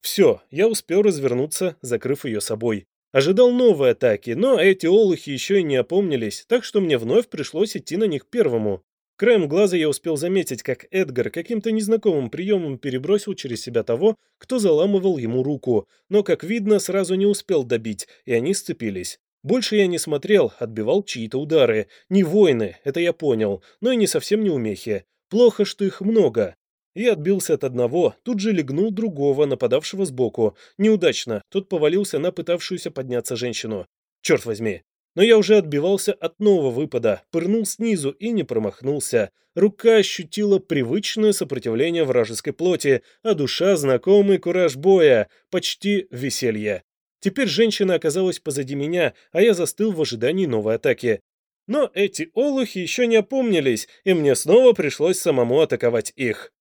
Все, я успел развернуться, закрыв ее собой. Ожидал новой атаки, но эти олухи еще и не опомнились, так что мне вновь пришлось идти на них первому. Краем глаза я успел заметить, как Эдгар каким-то незнакомым приемом перебросил через себя того, кто заламывал ему руку, но, как видно, сразу не успел добить, и они сцепились. Больше я не смотрел, отбивал чьи-то удары. Не воины, это я понял, но и не совсем не умехи. Плохо, что их много. Я отбился от одного, тут же легнул другого, нападавшего сбоку. Неудачно, тот повалился на пытавшуюся подняться женщину. Черт возьми. Но я уже отбивался от нового выпада, пырнул снизу и не промахнулся. Рука ощутила привычное сопротивление вражеской плоти, а душа — знакомый кураж боя, почти веселье. Теперь женщина оказалась позади меня, а я застыл в ожидании новой атаки. Но эти олухи еще не опомнились, и мне снова пришлось самому атаковать их.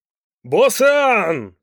«Боссан!»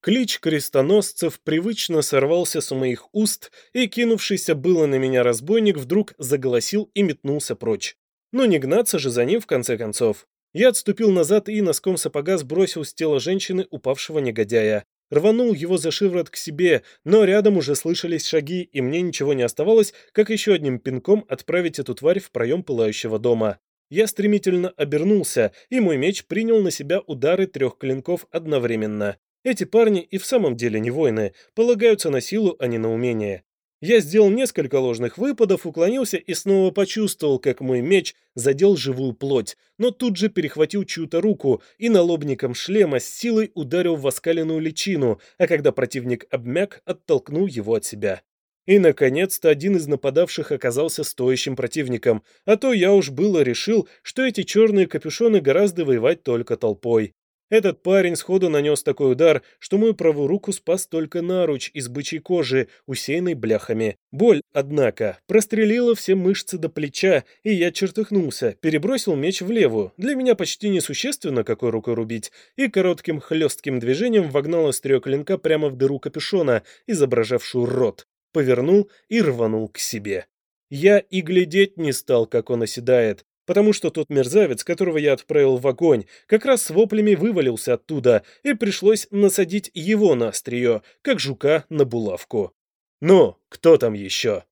Клич крестоносцев привычно сорвался с моих уст, и кинувшийся было на меня разбойник вдруг заголосил и метнулся прочь. Но не гнаться же за ним в конце концов. Я отступил назад и носком сапога сбросил с тела женщины упавшего негодяя рванул его за шиворот к себе, но рядом уже слышались шаги, и мне ничего не оставалось, как еще одним пинком отправить эту тварь в проем пылающего дома. Я стремительно обернулся, и мой меч принял на себя удары трех клинков одновременно. Эти парни и в самом деле не воины, полагаются на силу, а не на умение. Я сделал несколько ложных выпадов, уклонился и снова почувствовал, как мой меч задел живую плоть, но тут же перехватил чью-то руку и налобником шлема с силой ударил в оскаленную личину, а когда противник обмяк, оттолкнул его от себя. И, наконец-то, один из нападавших оказался стоящим противником, а то я уж было решил, что эти черные капюшоны гораздо воевать только толпой. Этот парень сходу нанес такой удар, что мою правую руку спас только наруч из бычьей кожи, усеянной бляхами. Боль, однако, прострелила все мышцы до плеча, и я чертыхнулся, перебросил меч в левую, для меня почти несущественно, какой рукой рубить, и коротким хлестким движением вогнал острие клинка прямо в дыру капюшона, изображавшую рот, повернул и рванул к себе. Я и глядеть не стал, как он оседает, потому что тот мерзавец, которого я отправил в огонь, как раз с воплями вывалился оттуда, и пришлось насадить его на острие, как жука на булавку. «Ну, кто там еще?»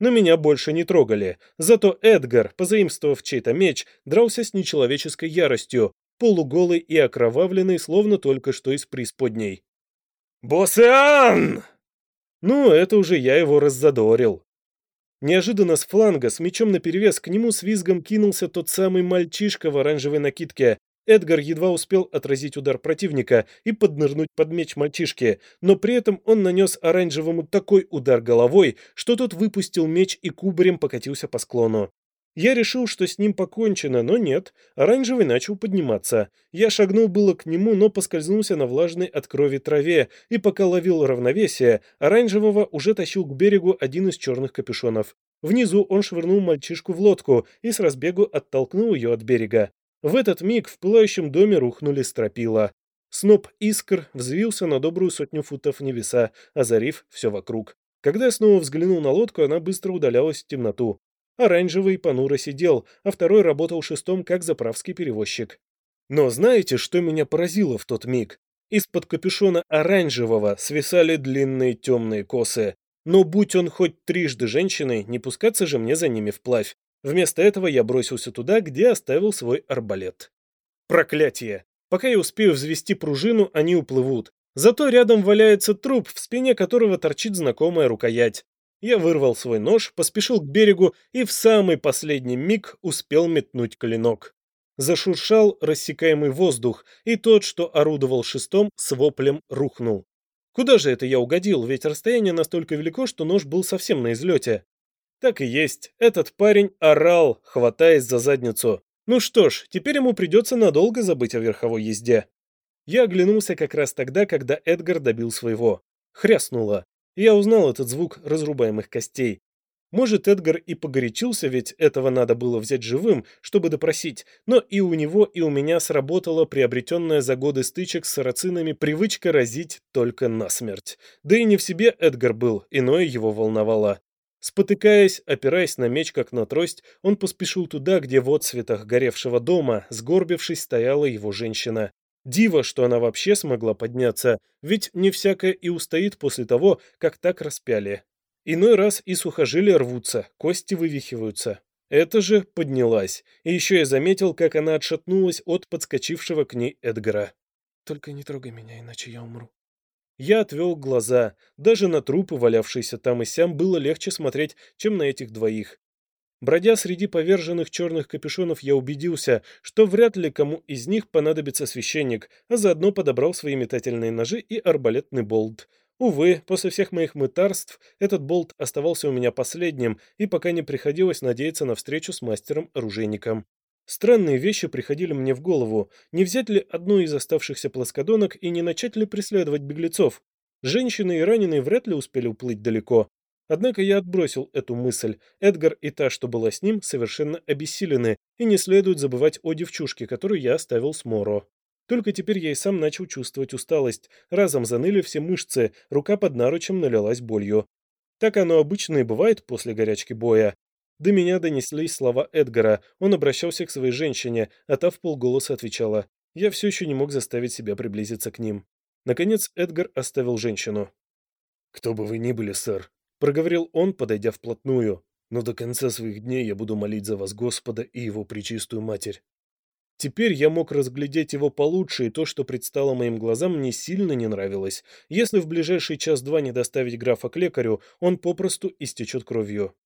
Но меня больше не трогали, зато Эдгар, позаимствовав чей-то меч, дрался с нечеловеческой яростью, полуголый и окровавленный, словно только что из преисподней. «Боссеан!» Ну, это уже я его раззадорил. Неожиданно с фланга, с мечом наперевес, к нему с визгом кинулся тот самый мальчишка в оранжевой накидке. Эдгар едва успел отразить удар противника и поднырнуть под меч мальчишки, но при этом он нанес оранжевому такой удар головой, что тот выпустил меч и кубарем покатился по склону. Я решил, что с ним покончено, но нет. Оранжевый начал подниматься. Я шагнул было к нему, но поскользнулся на влажной от крови траве, и пока ловил равновесие, оранжевого уже тащил к берегу один из черных капюшонов. Внизу он швырнул мальчишку в лодку и с разбегу оттолкнул ее от берега. В этот миг в пылающем доме рухнули стропила. Сноп искр взвился на добрую сотню футов небеса, озарив все вокруг. Когда я снова взглянул на лодку, она быстро удалялась в темноту. Оранжевый понуро сидел, а второй работал шестом, как заправский перевозчик. Но знаете, что меня поразило в тот миг? Из-под капюшона оранжевого свисали длинные темные косы. Но будь он хоть трижды женщиной, не пускаться же мне за ними вплавь. Вместо этого я бросился туда, где оставил свой арбалет. Проклятие! Пока я успею взвести пружину, они уплывут. Зато рядом валяется труп, в спине которого торчит знакомая рукоять. Я вырвал свой нож, поспешил к берегу и в самый последний миг успел метнуть клинок. Зашуршал рассекаемый воздух, и тот, что орудовал шестом, с воплем рухнул. Куда же это я угодил, ведь расстояние настолько велико, что нож был совсем на излете. Так и есть, этот парень орал, хватаясь за задницу. Ну что ж, теперь ему придется надолго забыть о верховой езде. Я оглянулся как раз тогда, когда Эдгар добил своего. Хряснуло. Я узнал этот звук разрубаемых костей. Может, Эдгар и погорячился, ведь этого надо было взять живым, чтобы допросить, но и у него, и у меня сработала приобретенная за годы стычек с сарацинами привычка разить только насмерть. Да и не в себе Эдгар был, иное его волновало. Спотыкаясь, опираясь на меч как на трость, он поспешил туда, где в отсветах горевшего дома, сгорбившись, стояла его женщина. Диво, что она вообще смогла подняться, ведь не всякое и устоит после того, как так распяли. Иной раз и сухожилия рвутся, кости вывихиваются. Это же поднялась, и еще я заметил, как она отшатнулась от подскочившего к ней Эдгара. «Только не трогай меня, иначе я умру». Я отвел глаза. Даже на трупы, валявшиеся там и сям, было легче смотреть, чем на этих двоих. Бродя среди поверженных черных капюшонов, я убедился, что вряд ли кому из них понадобится священник, а заодно подобрал свои метательные ножи и арбалетный болт. Увы, после всех моих мытарств этот болт оставался у меня последним, и пока не приходилось надеяться на встречу с мастером-оружейником. Странные вещи приходили мне в голову. Не взять ли одну из оставшихся плоскодонок и не начать ли преследовать беглецов? Женщины и раненые вряд ли успели уплыть далеко. Однако я отбросил эту мысль. Эдгар и та, что была с ним, совершенно обессилены, и не следует забывать о девчушке, которую я оставил с Моро. Только теперь я и сам начал чувствовать усталость. Разом заныли все мышцы, рука под наручем налилась болью. Так оно обычно и бывает после горячки боя. До меня донеслись слова Эдгара. Он обращался к своей женщине, а та в полголоса отвечала. Я все еще не мог заставить себя приблизиться к ним. Наконец Эдгар оставил женщину. «Кто бы вы ни были, сэр», — проговорил он, подойдя вплотную, «но до конца своих дней я буду молить за вас Господа и его пречистую Матерь. Теперь я мог разглядеть его получше, и то, что предстало моим глазам, мне сильно не нравилось. Если в ближайший час-два не доставить графа к лекарю, он попросту истечет кровью.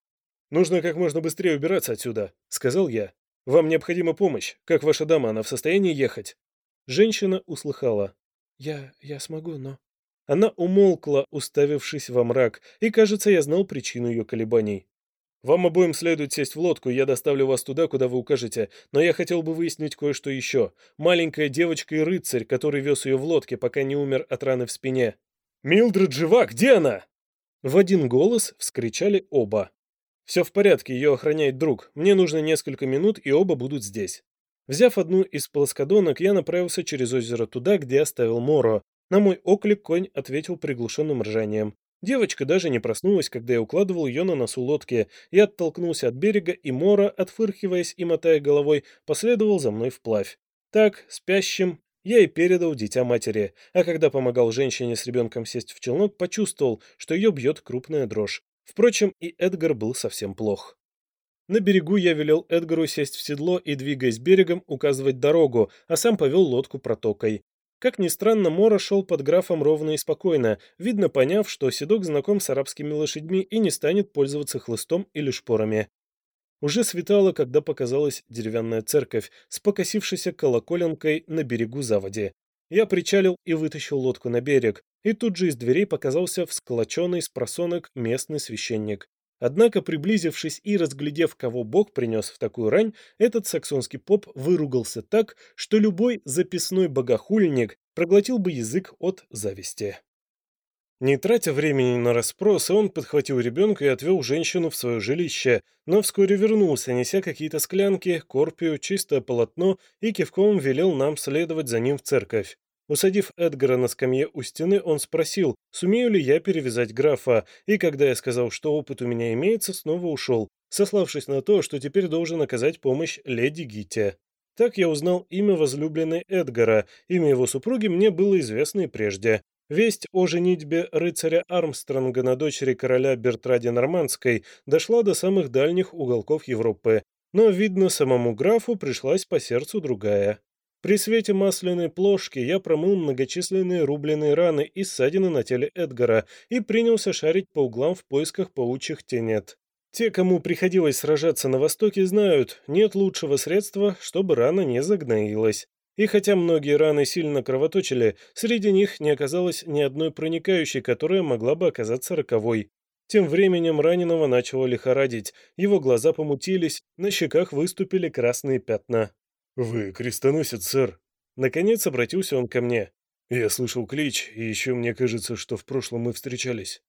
«Нужно как можно быстрее убираться отсюда», — сказал я. «Вам необходима помощь. Как ваша дама, она в состоянии ехать?» Женщина услыхала. «Я... я смогу, но...» Она умолкла, уставившись во мрак, и, кажется, я знал причину ее колебаний. Вам обоим следует сесть в лодку, я доставлю вас туда, куда вы укажете, но я хотел бы выяснить кое-что еще. Маленькая девочка и рыцарь, который вез ее в лодке, пока не умер от раны в спине. «Милдред жива! Где она?» В один голос вскричали оба. «Все в порядке, ее охраняет друг. Мне нужно несколько минут, и оба будут здесь». Взяв одну из плоскодонок, я направился через озеро туда, где оставил Моро. На мой оклик конь ответил приглушенным ржанием. Девочка даже не проснулась, когда я укладывал ее на носу лодки. Я оттолкнулся от берега, и Мора, отфырхиваясь и мотая головой, последовал за мной вплавь. Так, спящим, я и передал дитя матери, а когда помогал женщине с ребенком сесть в челнок, почувствовал, что ее бьет крупная дрожь. Впрочем, и Эдгар был совсем плох. На берегу я велел Эдгару сесть в седло и, двигаясь берегом, указывать дорогу, а сам повел лодку протокой. Как ни странно, Мора шел под графом ровно и спокойно, видно поняв, что Седок знаком с арабскими лошадьми и не станет пользоваться хлыстом или шпорами. Уже светало, когда показалась деревянная церковь с покосившейся колоколенкой на берегу заводи. Я причалил и вытащил лодку на берег, и тут же из дверей показался всколоченный с просонок местный священник. Однако, приблизившись и разглядев, кого Бог принес в такую рань, этот саксонский поп выругался так, что любой записной богохульник проглотил бы язык от зависти. Не тратя времени на расспросы, он подхватил ребенка и отвел женщину в свое жилище, но вскоре вернулся, неся какие-то склянки, корпию, чистое полотно и кивком велел нам следовать за ним в церковь. Усадив Эдгара на скамье у стены, он спросил, сумею ли я перевязать графа, и когда я сказал, что опыт у меня имеется, снова ушел, сославшись на то, что теперь должен оказать помощь леди Гите. Так я узнал имя возлюбленной Эдгара, имя его супруги мне было известно и прежде. Весть о женитьбе рыцаря Армстронга на дочери короля Бертраде Нормандской дошла до самых дальних уголков Европы, но, видно, самому графу пришлась по сердцу другая. При свете масляной плошки я промыл многочисленные рубленые раны и ссадины на теле Эдгара и принялся шарить по углам в поисках паучьих тенет. Те, кому приходилось сражаться на Востоке, знают, нет лучшего средства, чтобы рана не загноилась. И хотя многие раны сильно кровоточили, среди них не оказалось ни одной проникающей, которая могла бы оказаться роковой. Тем временем раненого начало лихорадить, его глаза помутились, на щеках выступили красные пятна. «Вы крестоносец, сэр?» Наконец обратился он ко мне. «Я слышал клич, и еще мне кажется, что в прошлом мы встречались».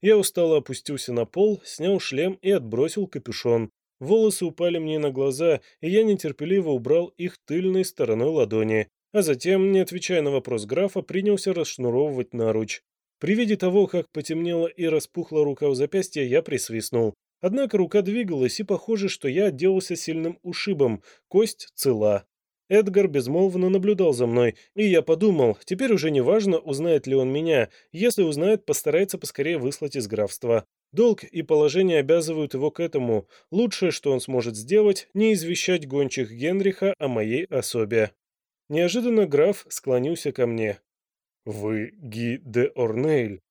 Я устало опустился на пол, снял шлем и отбросил капюшон. Волосы упали мне на глаза, и я нетерпеливо убрал их тыльной стороной ладони, а затем, не отвечая на вопрос графа, принялся расшнуровывать наруч. При виде того, как потемнела и распухла рука у запястья, я присвистнул. Однако рука двигалась, и похоже, что я отделался сильным ушибом, кость цела. Эдгар безмолвно наблюдал за мной, и я подумал, теперь уже не важно, узнает ли он меня. Если узнает, постарается поскорее выслать из графства. Долг и положение обязывают его к этому. Лучшее, что он сможет сделать, не извещать гончих Генриха о моей особе. Неожиданно граф склонился ко мне. «Вы Ги де Орнейль?»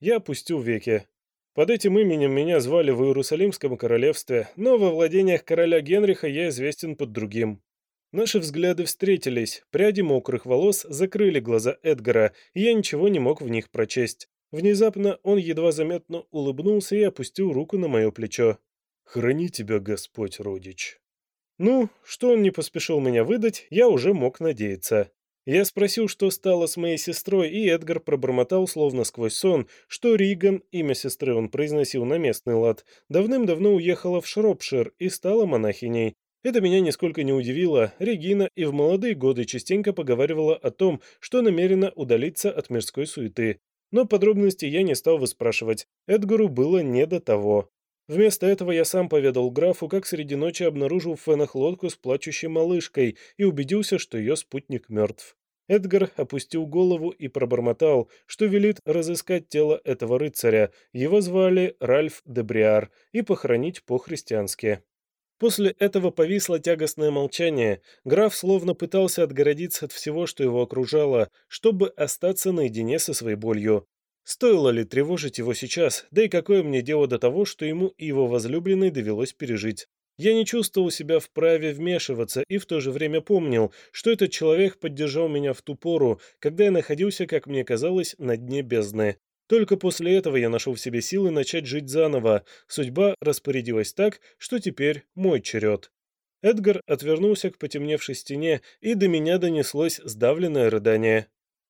Я опустил веки. Под этим именем меня звали в Иерусалимском королевстве, но во владениях короля Генриха я известен под другим. Наши взгляды встретились, пряди мокрых волос закрыли глаза Эдгара, и я ничего не мог в них прочесть. Внезапно он едва заметно улыбнулся и опустил руку на мое плечо. «Храни тебя, Господь, родич!» Ну, что он не поспешил меня выдать, я уже мог надеяться. Я спросил, что стало с моей сестрой, и Эдгар пробормотал, словно сквозь сон, что Риган, имя сестры он произносил на местный лад, давным-давно уехала в Шропшир и стала монахиней. Это меня нисколько не удивило. Регина и в молодые годы частенько поговаривала о том, что намерена удалиться от мирской суеты. Но подробности я не стал выспрашивать. Эдгару было не до того. Вместо этого я сам поведал графу, как среди ночи обнаружил в фенах лодку с плачущей малышкой и убедился, что ее спутник мертв. Эдгар опустил голову и пробормотал, что велит разыскать тело этого рыцаря. Его звали Ральф де Бриар и похоронить по-христиански. После этого повисло тягостное молчание. Граф словно пытался отгородиться от всего, что его окружало, чтобы остаться наедине со своей болью. Стоило ли тревожить его сейчас, да и какое мне дело до того, что ему и его возлюбленной довелось пережить? Я не чувствовал себя вправе вмешиваться и в то же время помнил, что этот человек поддержал меня в ту пору, когда я находился, как мне казалось, на дне бездны. Только после этого я нашел в себе силы начать жить заново. Судьба распорядилась так, что теперь мой черед. Эдгар отвернулся к потемневшей стене, и до меня донеслось сдавленное рыдание.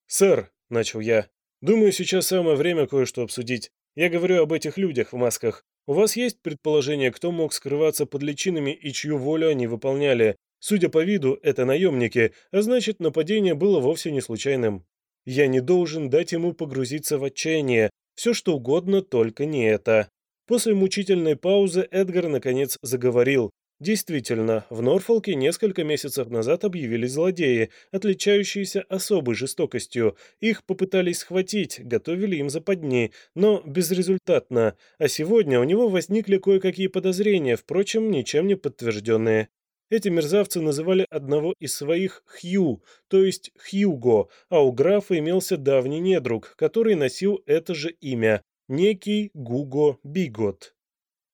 «Сэр», — начал я, Думаю, сейчас самое время кое-что обсудить. Я говорю об этих людях в масках. У вас есть предположение, кто мог скрываться под личинами и чью волю они выполняли? Судя по виду, это наемники, а значит, нападение было вовсе не случайным. Я не должен дать ему погрузиться в отчаяние. Все что угодно, только не это. После мучительной паузы Эдгар наконец заговорил, Действительно, в Норфолке несколько месяцев назад объявились злодеи, отличающиеся особой жестокостью. Их попытались схватить, готовили им западни, но безрезультатно. А сегодня у него возникли кое-какие подозрения, впрочем, ничем не подтвержденные. Эти мерзавцы называли одного из своих Хью, то есть Хьюго, а у графа имелся давний недруг, который носил это же имя – некий Гуго Бигот.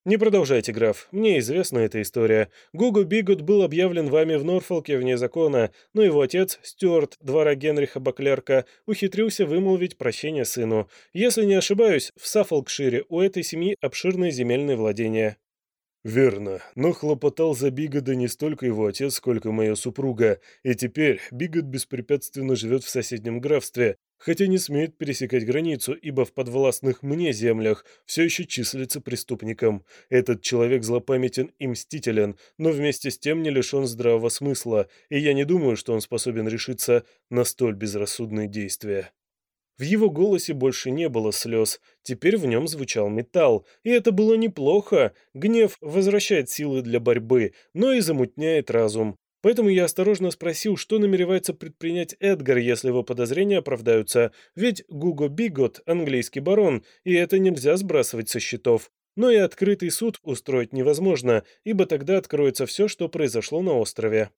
«Не продолжайте, граф. Мне известна эта история. Гугу Бигут был объявлен вами в Норфолке вне закона, но его отец, Стюарт, двора Генриха Баклерка, ухитрился вымолвить прощение сыну. Если не ошибаюсь, в Саффолкшире у этой семьи обширные земельные владения». «Верно, но хлопотал за Бигода не столько его отец, сколько моя супруга, и теперь Бигод беспрепятственно живет в соседнем графстве, хотя не смеет пересекать границу, ибо в подвластных мне землях все еще числится преступником. Этот человек злопамятен и мстителен, но вместе с тем не лишен здравого смысла, и я не думаю, что он способен решиться на столь безрассудные действия. В его голосе больше не было слез, теперь в нем звучал металл, и это было неплохо. Гнев возвращает силы для борьбы, но и замутняет разум. Поэтому я осторожно спросил, что намеревается предпринять Эдгар, если его подозрения оправдаются, ведь Гуго Бигот – английский барон, и это нельзя сбрасывать со счетов. Но и открытый суд устроить невозможно, ибо тогда откроется все, что произошло на острове.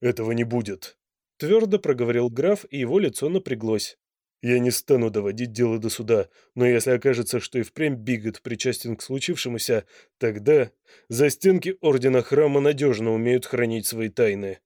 «Этого не будет», – твердо проговорил граф, и его лицо напряглось. Я не стану доводить дело до суда, но если окажется, что и впрямь Бигот причастен к случившемуся, тогда застенки Ордена Храма надежно умеют хранить свои тайны.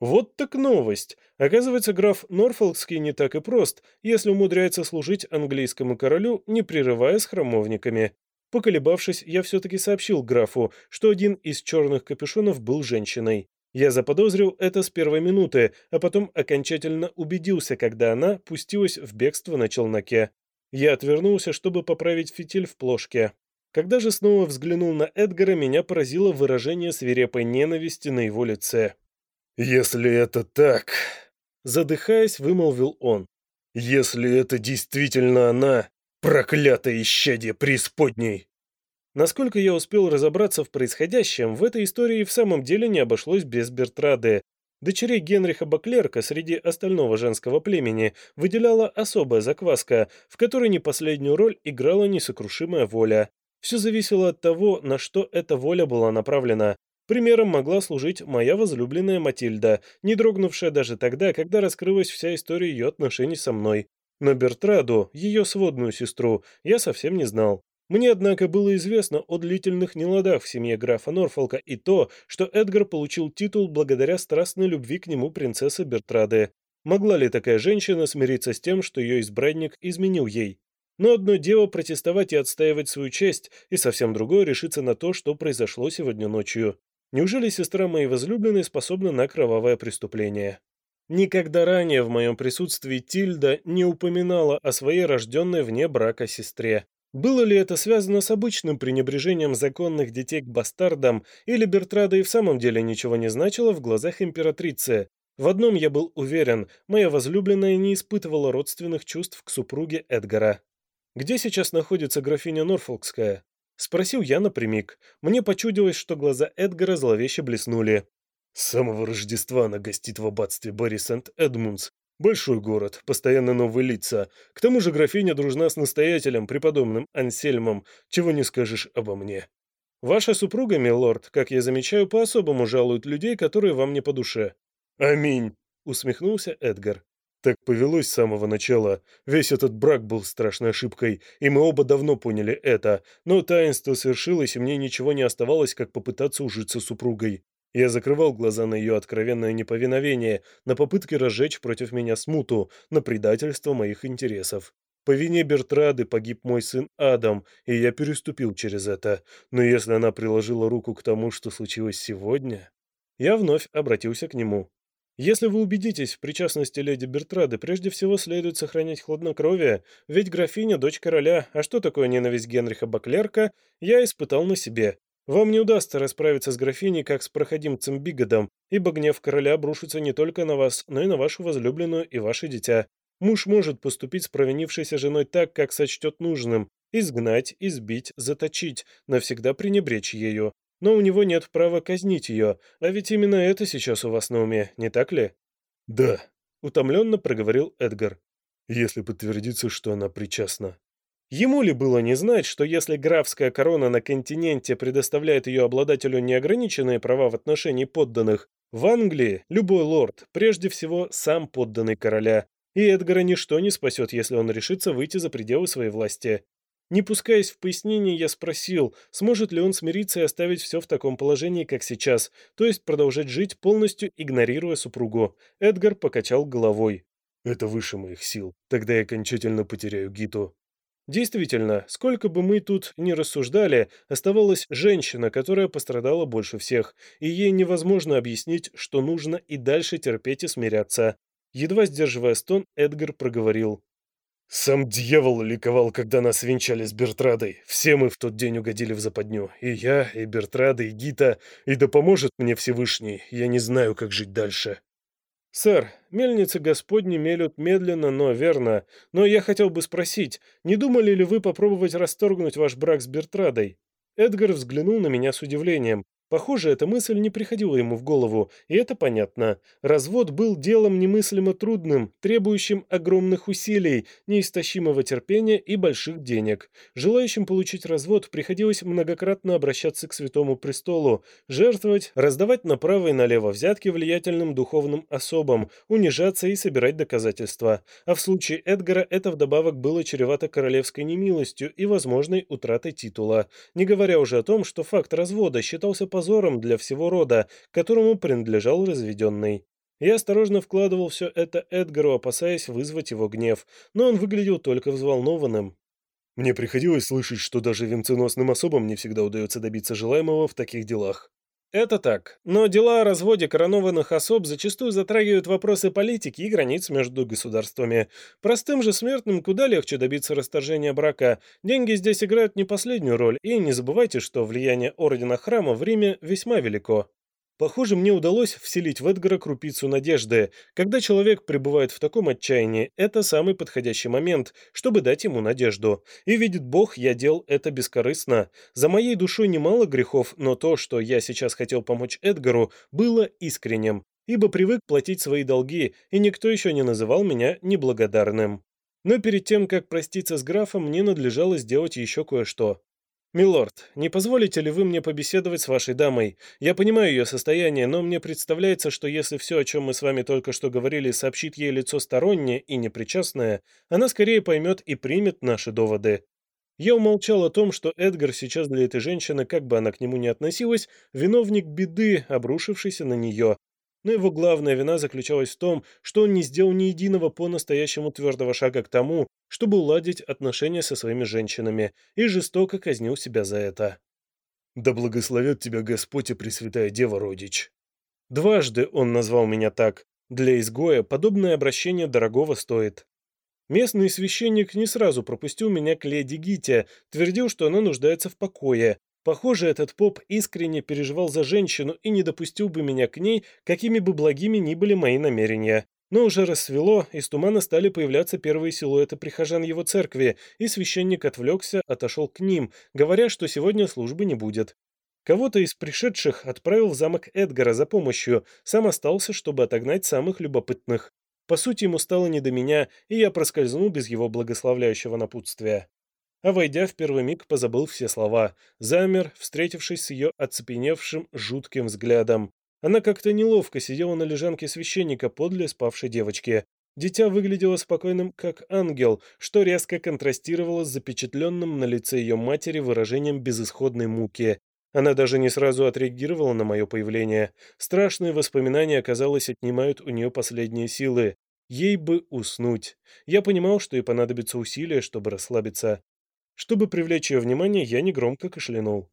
Вот так новость. Оказывается, граф Норфолкский не так и прост, если умудряется служить английскому королю, не прерывая с храмовниками. Поколебавшись, я все-таки сообщил графу, что один из черных капюшонов был женщиной. Я заподозрил это с первой минуты, а потом окончательно убедился, когда она пустилась в бегство на челноке. Я отвернулся, чтобы поправить фитиль в плошке. Когда же снова взглянул на Эдгара, меня поразило выражение свирепой ненависти на его лице. «Если это так...» Задыхаясь, вымолвил он. «Если это действительно она, проклятая исчадие преисподней!» Насколько я успел разобраться в происходящем, в этой истории в самом деле не обошлось без Бертрады. Дочерей Генриха Баклерка среди остального женского племени выделяла особая закваска, в которой не последнюю роль играла несокрушимая воля. Все зависело от того, на что эта воля была направлена. Примером могла служить моя возлюбленная Матильда, не дрогнувшая даже тогда, когда раскрылась вся история ее отношений со мной. Но Бертраду, ее сводную сестру, я совсем не знал. Мне, однако, было известно о длительных неладах в семье графа Норфолка и то, что Эдгар получил титул благодаря страстной любви к нему принцессы Бертрады. Могла ли такая женщина смириться с тем, что ее избранник изменил ей? Но одно дело протестовать и отстаивать свою честь, и совсем другое решиться на то, что произошло сегодня ночью. Неужели сестра моей возлюбленной способна на кровавое преступление? Никогда ранее в моем присутствии Тильда не упоминала о своей рожденной вне брака сестре. Было ли это связано с обычным пренебрежением законных детей к бастардам, или Бертрада и в самом деле ничего не значило в глазах императрицы? В одном я был уверен, моя возлюбленная не испытывала родственных чувств к супруге Эдгара. «Где сейчас находится графиня Норфолкская?» Спросил я напрямик. Мне почудилось, что глаза Эдгара зловеще блеснули. С самого Рождества она гостит в аббатстве Барри Сент-Эдмундс, Большой город, постоянно новые лица. К тому же графиня дружна с настоятелем, преподобным Ансельмом. Чего не скажешь обо мне. Ваша супруга, милорд, как я замечаю, по-особому жалует людей, которые вам не по душе. Аминь, усмехнулся Эдгар. Так повелось с самого начала. Весь этот брак был страшной ошибкой, и мы оба давно поняли это. Но таинство свершилось, и мне ничего не оставалось, как попытаться ужиться с супругой. Я закрывал глаза на ее откровенное неповиновение, на попытки разжечь против меня смуту, на предательство моих интересов. По вине Бертрады погиб мой сын Адам, и я переступил через это. Но если она приложила руку к тому, что случилось сегодня... Я вновь обратился к нему. Если вы убедитесь в причастности леди Бертрады, прежде всего следует сохранять хладнокровие, ведь графиня – дочь короля, а что такое ненависть Генриха Баклерка, я испытал на себе. Вам не удастся расправиться с графиней, как с проходимцем Бигодом, ибо гнев короля обрушится не только на вас, но и на вашу возлюбленную и ваше дитя. Муж может поступить с провинившейся женой так, как сочтет нужным, изгнать, избить, заточить, навсегда пренебречь ею. Но у него нет права казнить ее, а ведь именно это сейчас у вас на уме, не так ли? Да, утомленно проговорил Эдгар. Если подтвердится, что она причастна. Ему ли было не знать, что если графская корона на континенте предоставляет ее обладателю неограниченные права в отношении подданных, в Англии любой лорд, прежде всего, сам подданный короля, и Эдгара ничто не спасет, если он решится выйти за пределы своей власти. Не пускаясь в пояснение, я спросил, сможет ли он смириться и оставить все в таком положении, как сейчас, то есть продолжать жить, полностью игнорируя супругу. Эдгар покачал головой. «Это выше моих сил. Тогда я окончательно потеряю Гиту. Действительно, сколько бы мы тут ни рассуждали, оставалась женщина, которая пострадала больше всех, и ей невозможно объяснить, что нужно и дальше терпеть и смиряться. Едва сдерживая стон, Эдгар проговорил. «Сам дьявол ликовал, когда нас венчали с Бертрадой. Все мы в тот день угодили в западню. И я, и Бертрада, и Гита. И да поможет мне Всевышний. Я не знаю, как жить дальше». «Сэр, мельницы Господни мелют медленно, но верно. Но я хотел бы спросить, не думали ли вы попробовать расторгнуть ваш брак с Бертрадой?» Эдгар взглянул на меня с удивлением. Похоже, эта мысль не приходила ему в голову, и это понятно. Развод был делом немыслимо трудным, требующим огромных усилий, неистощимого терпения и больших денег. Желающим получить развод приходилось многократно обращаться к Святому Престолу, жертвовать, раздавать направо и налево взятки влиятельным духовным особам, унижаться и собирать доказательства. А в случае Эдгара это вдобавок было чревато королевской немилостью и возможной утратой титула, не говоря уже о том, что факт развода считался по позором для всего рода, которому принадлежал разведенный. Я осторожно вкладывал все это Эдгару, опасаясь вызвать его гнев, но он выглядел только взволнованным. Мне приходилось слышать, что даже венценосным особам не всегда удается добиться желаемого в таких делах. Это так, но дела о разводе коронованных особ зачастую затрагивают вопросы политики и границ между государствами. Простым же смертным куда легче добиться расторжения брака. Деньги здесь играют не последнюю роль, и не забывайте, что влияние Ордена Храма в Риме весьма велико. Похоже, мне удалось вселить в Эдгара крупицу надежды. Когда человек пребывает в таком отчаянии, это самый подходящий момент, чтобы дать ему надежду. И видит Бог, я делал это бескорыстно. За моей душой немало грехов, но то, что я сейчас хотел помочь Эдгару, было искренним, ибо привык платить свои долги, и никто еще не называл меня неблагодарным. Но перед тем, как проститься с графом, мне надлежало сделать еще кое-что. «Милорд, не позволите ли вы мне побеседовать с вашей дамой? Я понимаю ее состояние, но мне представляется, что если все, о чем мы с вами только что говорили, сообщит ей лицо стороннее и непричастное, она скорее поймет и примет наши доводы». Я умолчал о том, что Эдгар сейчас для этой женщины, как бы она к нему ни относилась, виновник беды, обрушившейся на нее, но его главная вина заключалась в том, что он не сделал ни единого по-настоящему твердого шага к тому, чтобы уладить отношения со своими женщинами, и жестоко казнил себя за это. «Да благословит тебя Господь и Пресвятая Дева, родич!» Дважды он назвал меня так. Для изгоя подобное обращение дорогого стоит. Местный священник не сразу пропустил меня к леди Гите, твердил, что она нуждается в покое, Похоже, этот поп искренне переживал за женщину и не допустил бы меня к ней, какими бы благими ни были мои намерения. Но уже рассвело, из тумана стали появляться первые силуэты прихожан его церкви, и священник отвлекся, отошел к ним, говоря, что сегодня службы не будет. Кого-то из пришедших отправил в замок Эдгара за помощью, сам остался, чтобы отогнать самых любопытных. По сути, ему стало не до меня, и я проскользнул без его благословляющего напутствия а войдя в первый миг позабыл все слова, замер, встретившись с ее оцепеневшим жутким взглядом. Она как-то неловко сидела на лежанке священника подле спавшей девочки. Дитя выглядело спокойным, как ангел, что резко контрастировало с запечатленным на лице ее матери выражением безысходной муки. Она даже не сразу отреагировала на мое появление. Страшные воспоминания, казалось, отнимают у нее последние силы. Ей бы уснуть. Я понимал, что ей понадобится усилие, чтобы расслабиться. Чтобы привлечь ее внимание, я негромко кашлянул.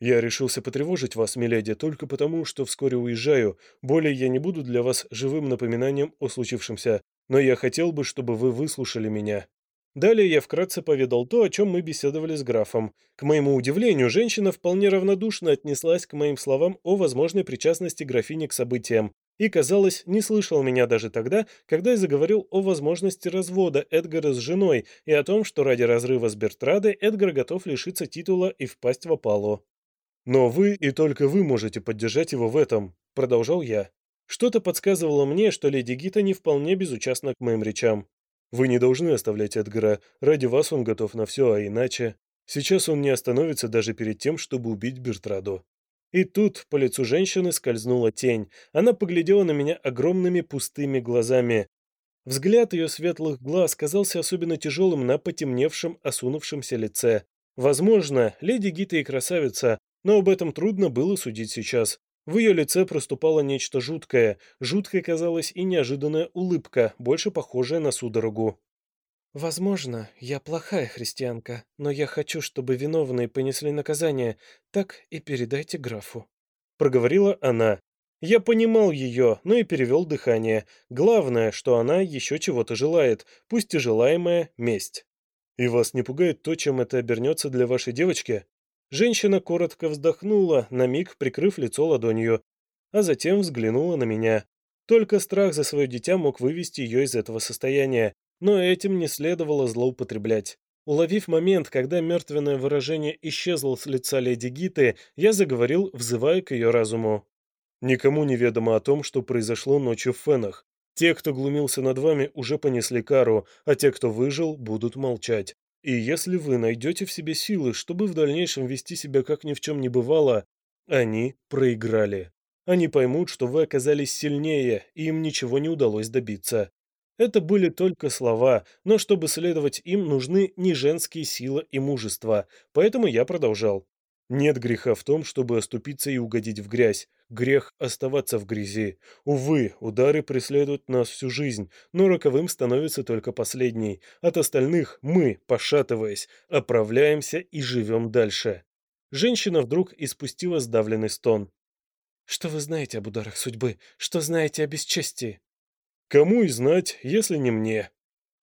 «Я решился потревожить вас, миледи, только потому, что вскоре уезжаю. Более я не буду для вас живым напоминанием о случившемся, но я хотел бы, чтобы вы выслушали меня». Далее я вкратце поведал то, о чем мы беседовали с графом. К моему удивлению, женщина вполне равнодушно отнеслась к моим словам о возможной причастности графини к событиям, и, казалось, не слышал меня даже тогда, когда я заговорил о возможности развода Эдгара с женой и о том, что ради разрыва с Бертрадой Эдгар готов лишиться титула и впасть в опалу. «Но вы и только вы можете поддержать его в этом», — продолжал я. Что-то подсказывало мне, что леди Гита не вполне безучастна к моим речам. «Вы не должны оставлять Эдгара. Ради вас он готов на все, а иначе...» Сейчас он не остановится даже перед тем, чтобы убить Бертраду. И тут по лицу женщины скользнула тень. Она поглядела на меня огромными пустыми глазами. Взгляд ее светлых глаз казался особенно тяжелым на потемневшем, осунувшемся лице. Возможно, леди Гита и красавица, но об этом трудно было судить сейчас. В ее лице проступало нечто жуткое. Жуткой казалась и неожиданная улыбка, больше похожая на судорогу. «Возможно, я плохая христианка, но я хочу, чтобы виновные понесли наказание. Так и передайте графу», — проговорила она. Я понимал ее, но и перевел дыхание. Главное, что она еще чего-то желает, пусть и желаемая месть. «И вас не пугает то, чем это обернется для вашей девочки?» Женщина коротко вздохнула, на миг прикрыв лицо ладонью, а затем взглянула на меня. Только страх за свое дитя мог вывести ее из этого состояния, но этим не следовало злоупотреблять. Уловив момент, когда мертвенное выражение исчезло с лица леди Гиты, я заговорил, взывая к ее разуму. «Никому не ведомо о том, что произошло ночью в Фенах. Те, кто глумился над вами, уже понесли кару, а те, кто выжил, будут молчать. И если вы найдете в себе силы, чтобы в дальнейшем вести себя как ни в чем не бывало, они проиграли. Они поймут, что вы оказались сильнее, и им ничего не удалось добиться. Это были только слова, но чтобы следовать им, нужны не женские силы и мужество, поэтому я продолжал. Нет греха в том, чтобы оступиться и угодить в грязь. Грех оставаться в грязи. Увы, удары преследуют нас всю жизнь, но роковым становится только последний. От остальных мы, пошатываясь, оправляемся и живем дальше. Женщина вдруг испустила сдавленный стон. Что вы знаете об ударах судьбы? Что знаете о бесчестии? Кому и знать, если не мне?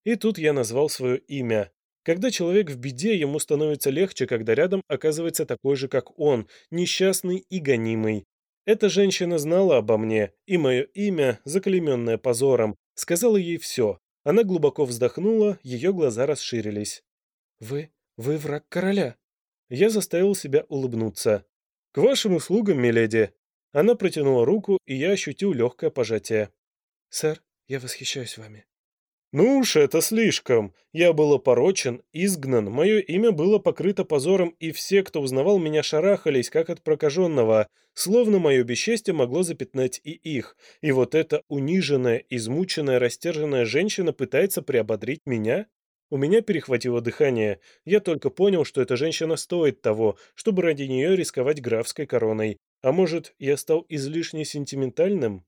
И тут я назвал свое имя. Когда человек в беде, ему становится легче, когда рядом оказывается такой же, как он, несчастный и гонимый. Эта женщина знала обо мне, и мое имя, заклеменное позором, сказала ей все. Она глубоко вздохнула, ее глаза расширились. «Вы... вы враг короля?» Я заставил себя улыбнуться. «К вашим услугам, миледи!» Она протянула руку, и я ощутил легкое пожатие. «Сэр, я восхищаюсь вами». «Ну уж это слишком. Я был опорочен, изгнан, мое имя было покрыто позором, и все, кто узнавал меня, шарахались, как от прокаженного, словно мое бесчестье могло запятнать и их. И вот эта униженная, измученная, растерженная женщина пытается приободрить меня?» У меня перехватило дыхание. Я только понял, что эта женщина стоит того, чтобы ради нее рисковать графской короной. А может, я стал излишне сентиментальным?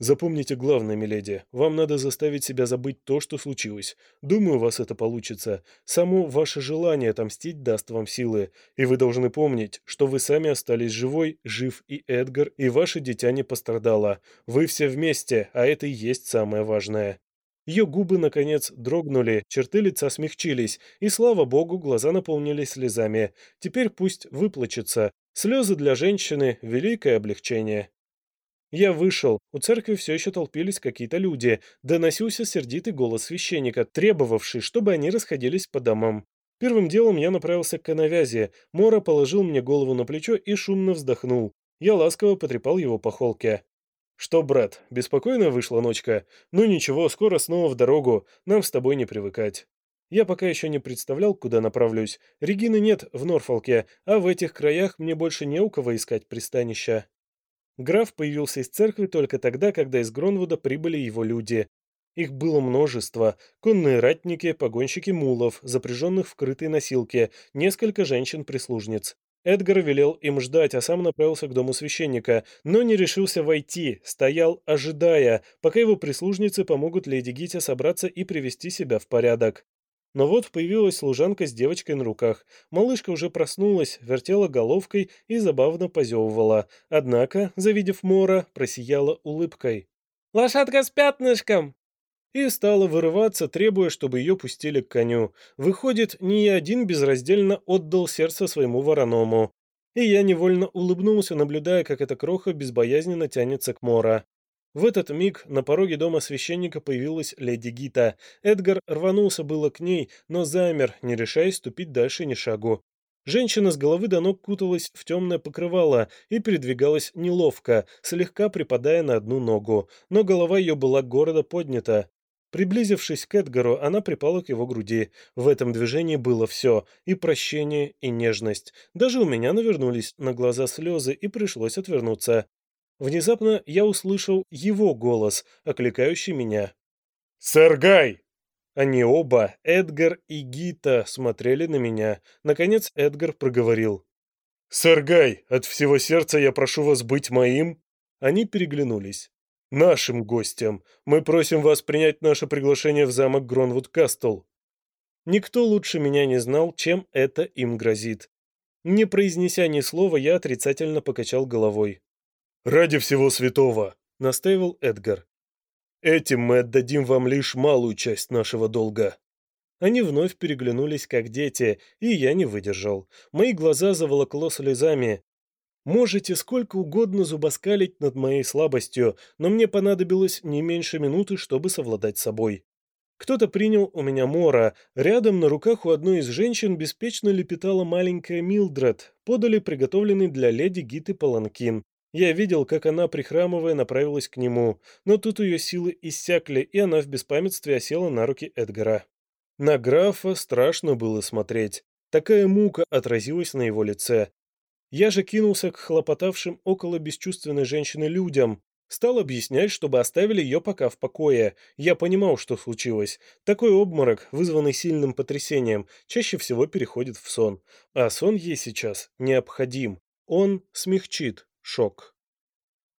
Запомните главное, миледи. Вам надо заставить себя забыть то, что случилось. Думаю, у вас это получится. Само ваше желание отомстить даст вам силы. И вы должны помнить, что вы сами остались живой, жив и Эдгар, и ваше дитя не пострадало. Вы все вместе, а это и есть самое важное. Ее губы, наконец, дрогнули, черты лица смягчились, и, слава богу, глаза наполнились слезами. Теперь пусть выплачется. Слезы для женщины – великое облегчение. Я вышел, у церкви все еще толпились какие-то люди, доносился сердитый голос священника, требовавший, чтобы они расходились по домам. Первым делом я направился к коновязи, Мора положил мне голову на плечо и шумно вздохнул. Я ласково потрепал его по холке. «Что, брат, беспокойно вышла ночка? Ну ничего, скоро снова в дорогу, нам с тобой не привыкать». Я пока еще не представлял, куда направлюсь. Регины нет в Норфолке, а в этих краях мне больше не у кого искать пристанища. Граф появился из церкви только тогда, когда из Гронвуда прибыли его люди. Их было множество. Конные ратники, погонщики мулов, запряженных в крытые носилки, несколько женщин-прислужниц. Эдгар велел им ждать, а сам направился к дому священника, но не решился войти, стоял, ожидая, пока его прислужницы помогут леди Гите собраться и привести себя в порядок. Но вот появилась служанка с девочкой на руках. Малышка уже проснулась, вертела головкой и забавно позевывала. Однако, завидев Мора, просияла улыбкой. «Лошадка с пятнышком!» И стала вырываться, требуя, чтобы ее пустили к коню. Выходит, не я один безраздельно отдал сердце своему вороному. И я невольно улыбнулся, наблюдая, как эта кроха безбоязненно тянется к Мора. В этот миг на пороге дома священника появилась леди Гита. Эдгар рванулся было к ней, но замер, не решаясь ступить дальше ни шагу. Женщина с головы до ног куталась в темное покрывало и передвигалась неловко, слегка припадая на одну ногу, но голова ее была гордо поднята. Приблизившись к Эдгару, она припала к его груди. В этом движении было все – и прощение, и нежность. Даже у меня навернулись на глаза слезы, и пришлось отвернуться. Внезапно я услышал его голос, окликающий меня. «Сэр Гай!» Они оба, Эдгар и Гита, смотрели на меня. Наконец Эдгар проговорил. «Сэр Гай, от всего сердца я прошу вас быть моим...» Они переглянулись. «Нашим гостям. Мы просим вас принять наше приглашение в замок Гронвуд-Кастл». Никто лучше меня не знал, чем это им грозит. Не произнеся ни слова, я отрицательно покачал головой. «Ради всего святого!» — настаивал Эдгар. «Этим мы отдадим вам лишь малую часть нашего долга». Они вновь переглянулись, как дети, и я не выдержал. Мои глаза заволокло слезами. Можете сколько угодно зубоскалить над моей слабостью, но мне понадобилось не меньше минуты, чтобы совладать собой. Кто-то принял у меня мора. Рядом на руках у одной из женщин беспечно лепетала маленькая Милдред. Подали приготовленный для леди Гиты паланкин. Я видел, как она, прихрамывая, направилась к нему, но тут ее силы иссякли, и она в беспамятстве осела на руки Эдгара. На графа страшно было смотреть. Такая мука отразилась на его лице. Я же кинулся к хлопотавшим около бесчувственной женщины людям. Стал объяснять, чтобы оставили ее пока в покое. Я понимал, что случилось. Такой обморок, вызванный сильным потрясением, чаще всего переходит в сон. А сон ей сейчас необходим. Он смягчит шок.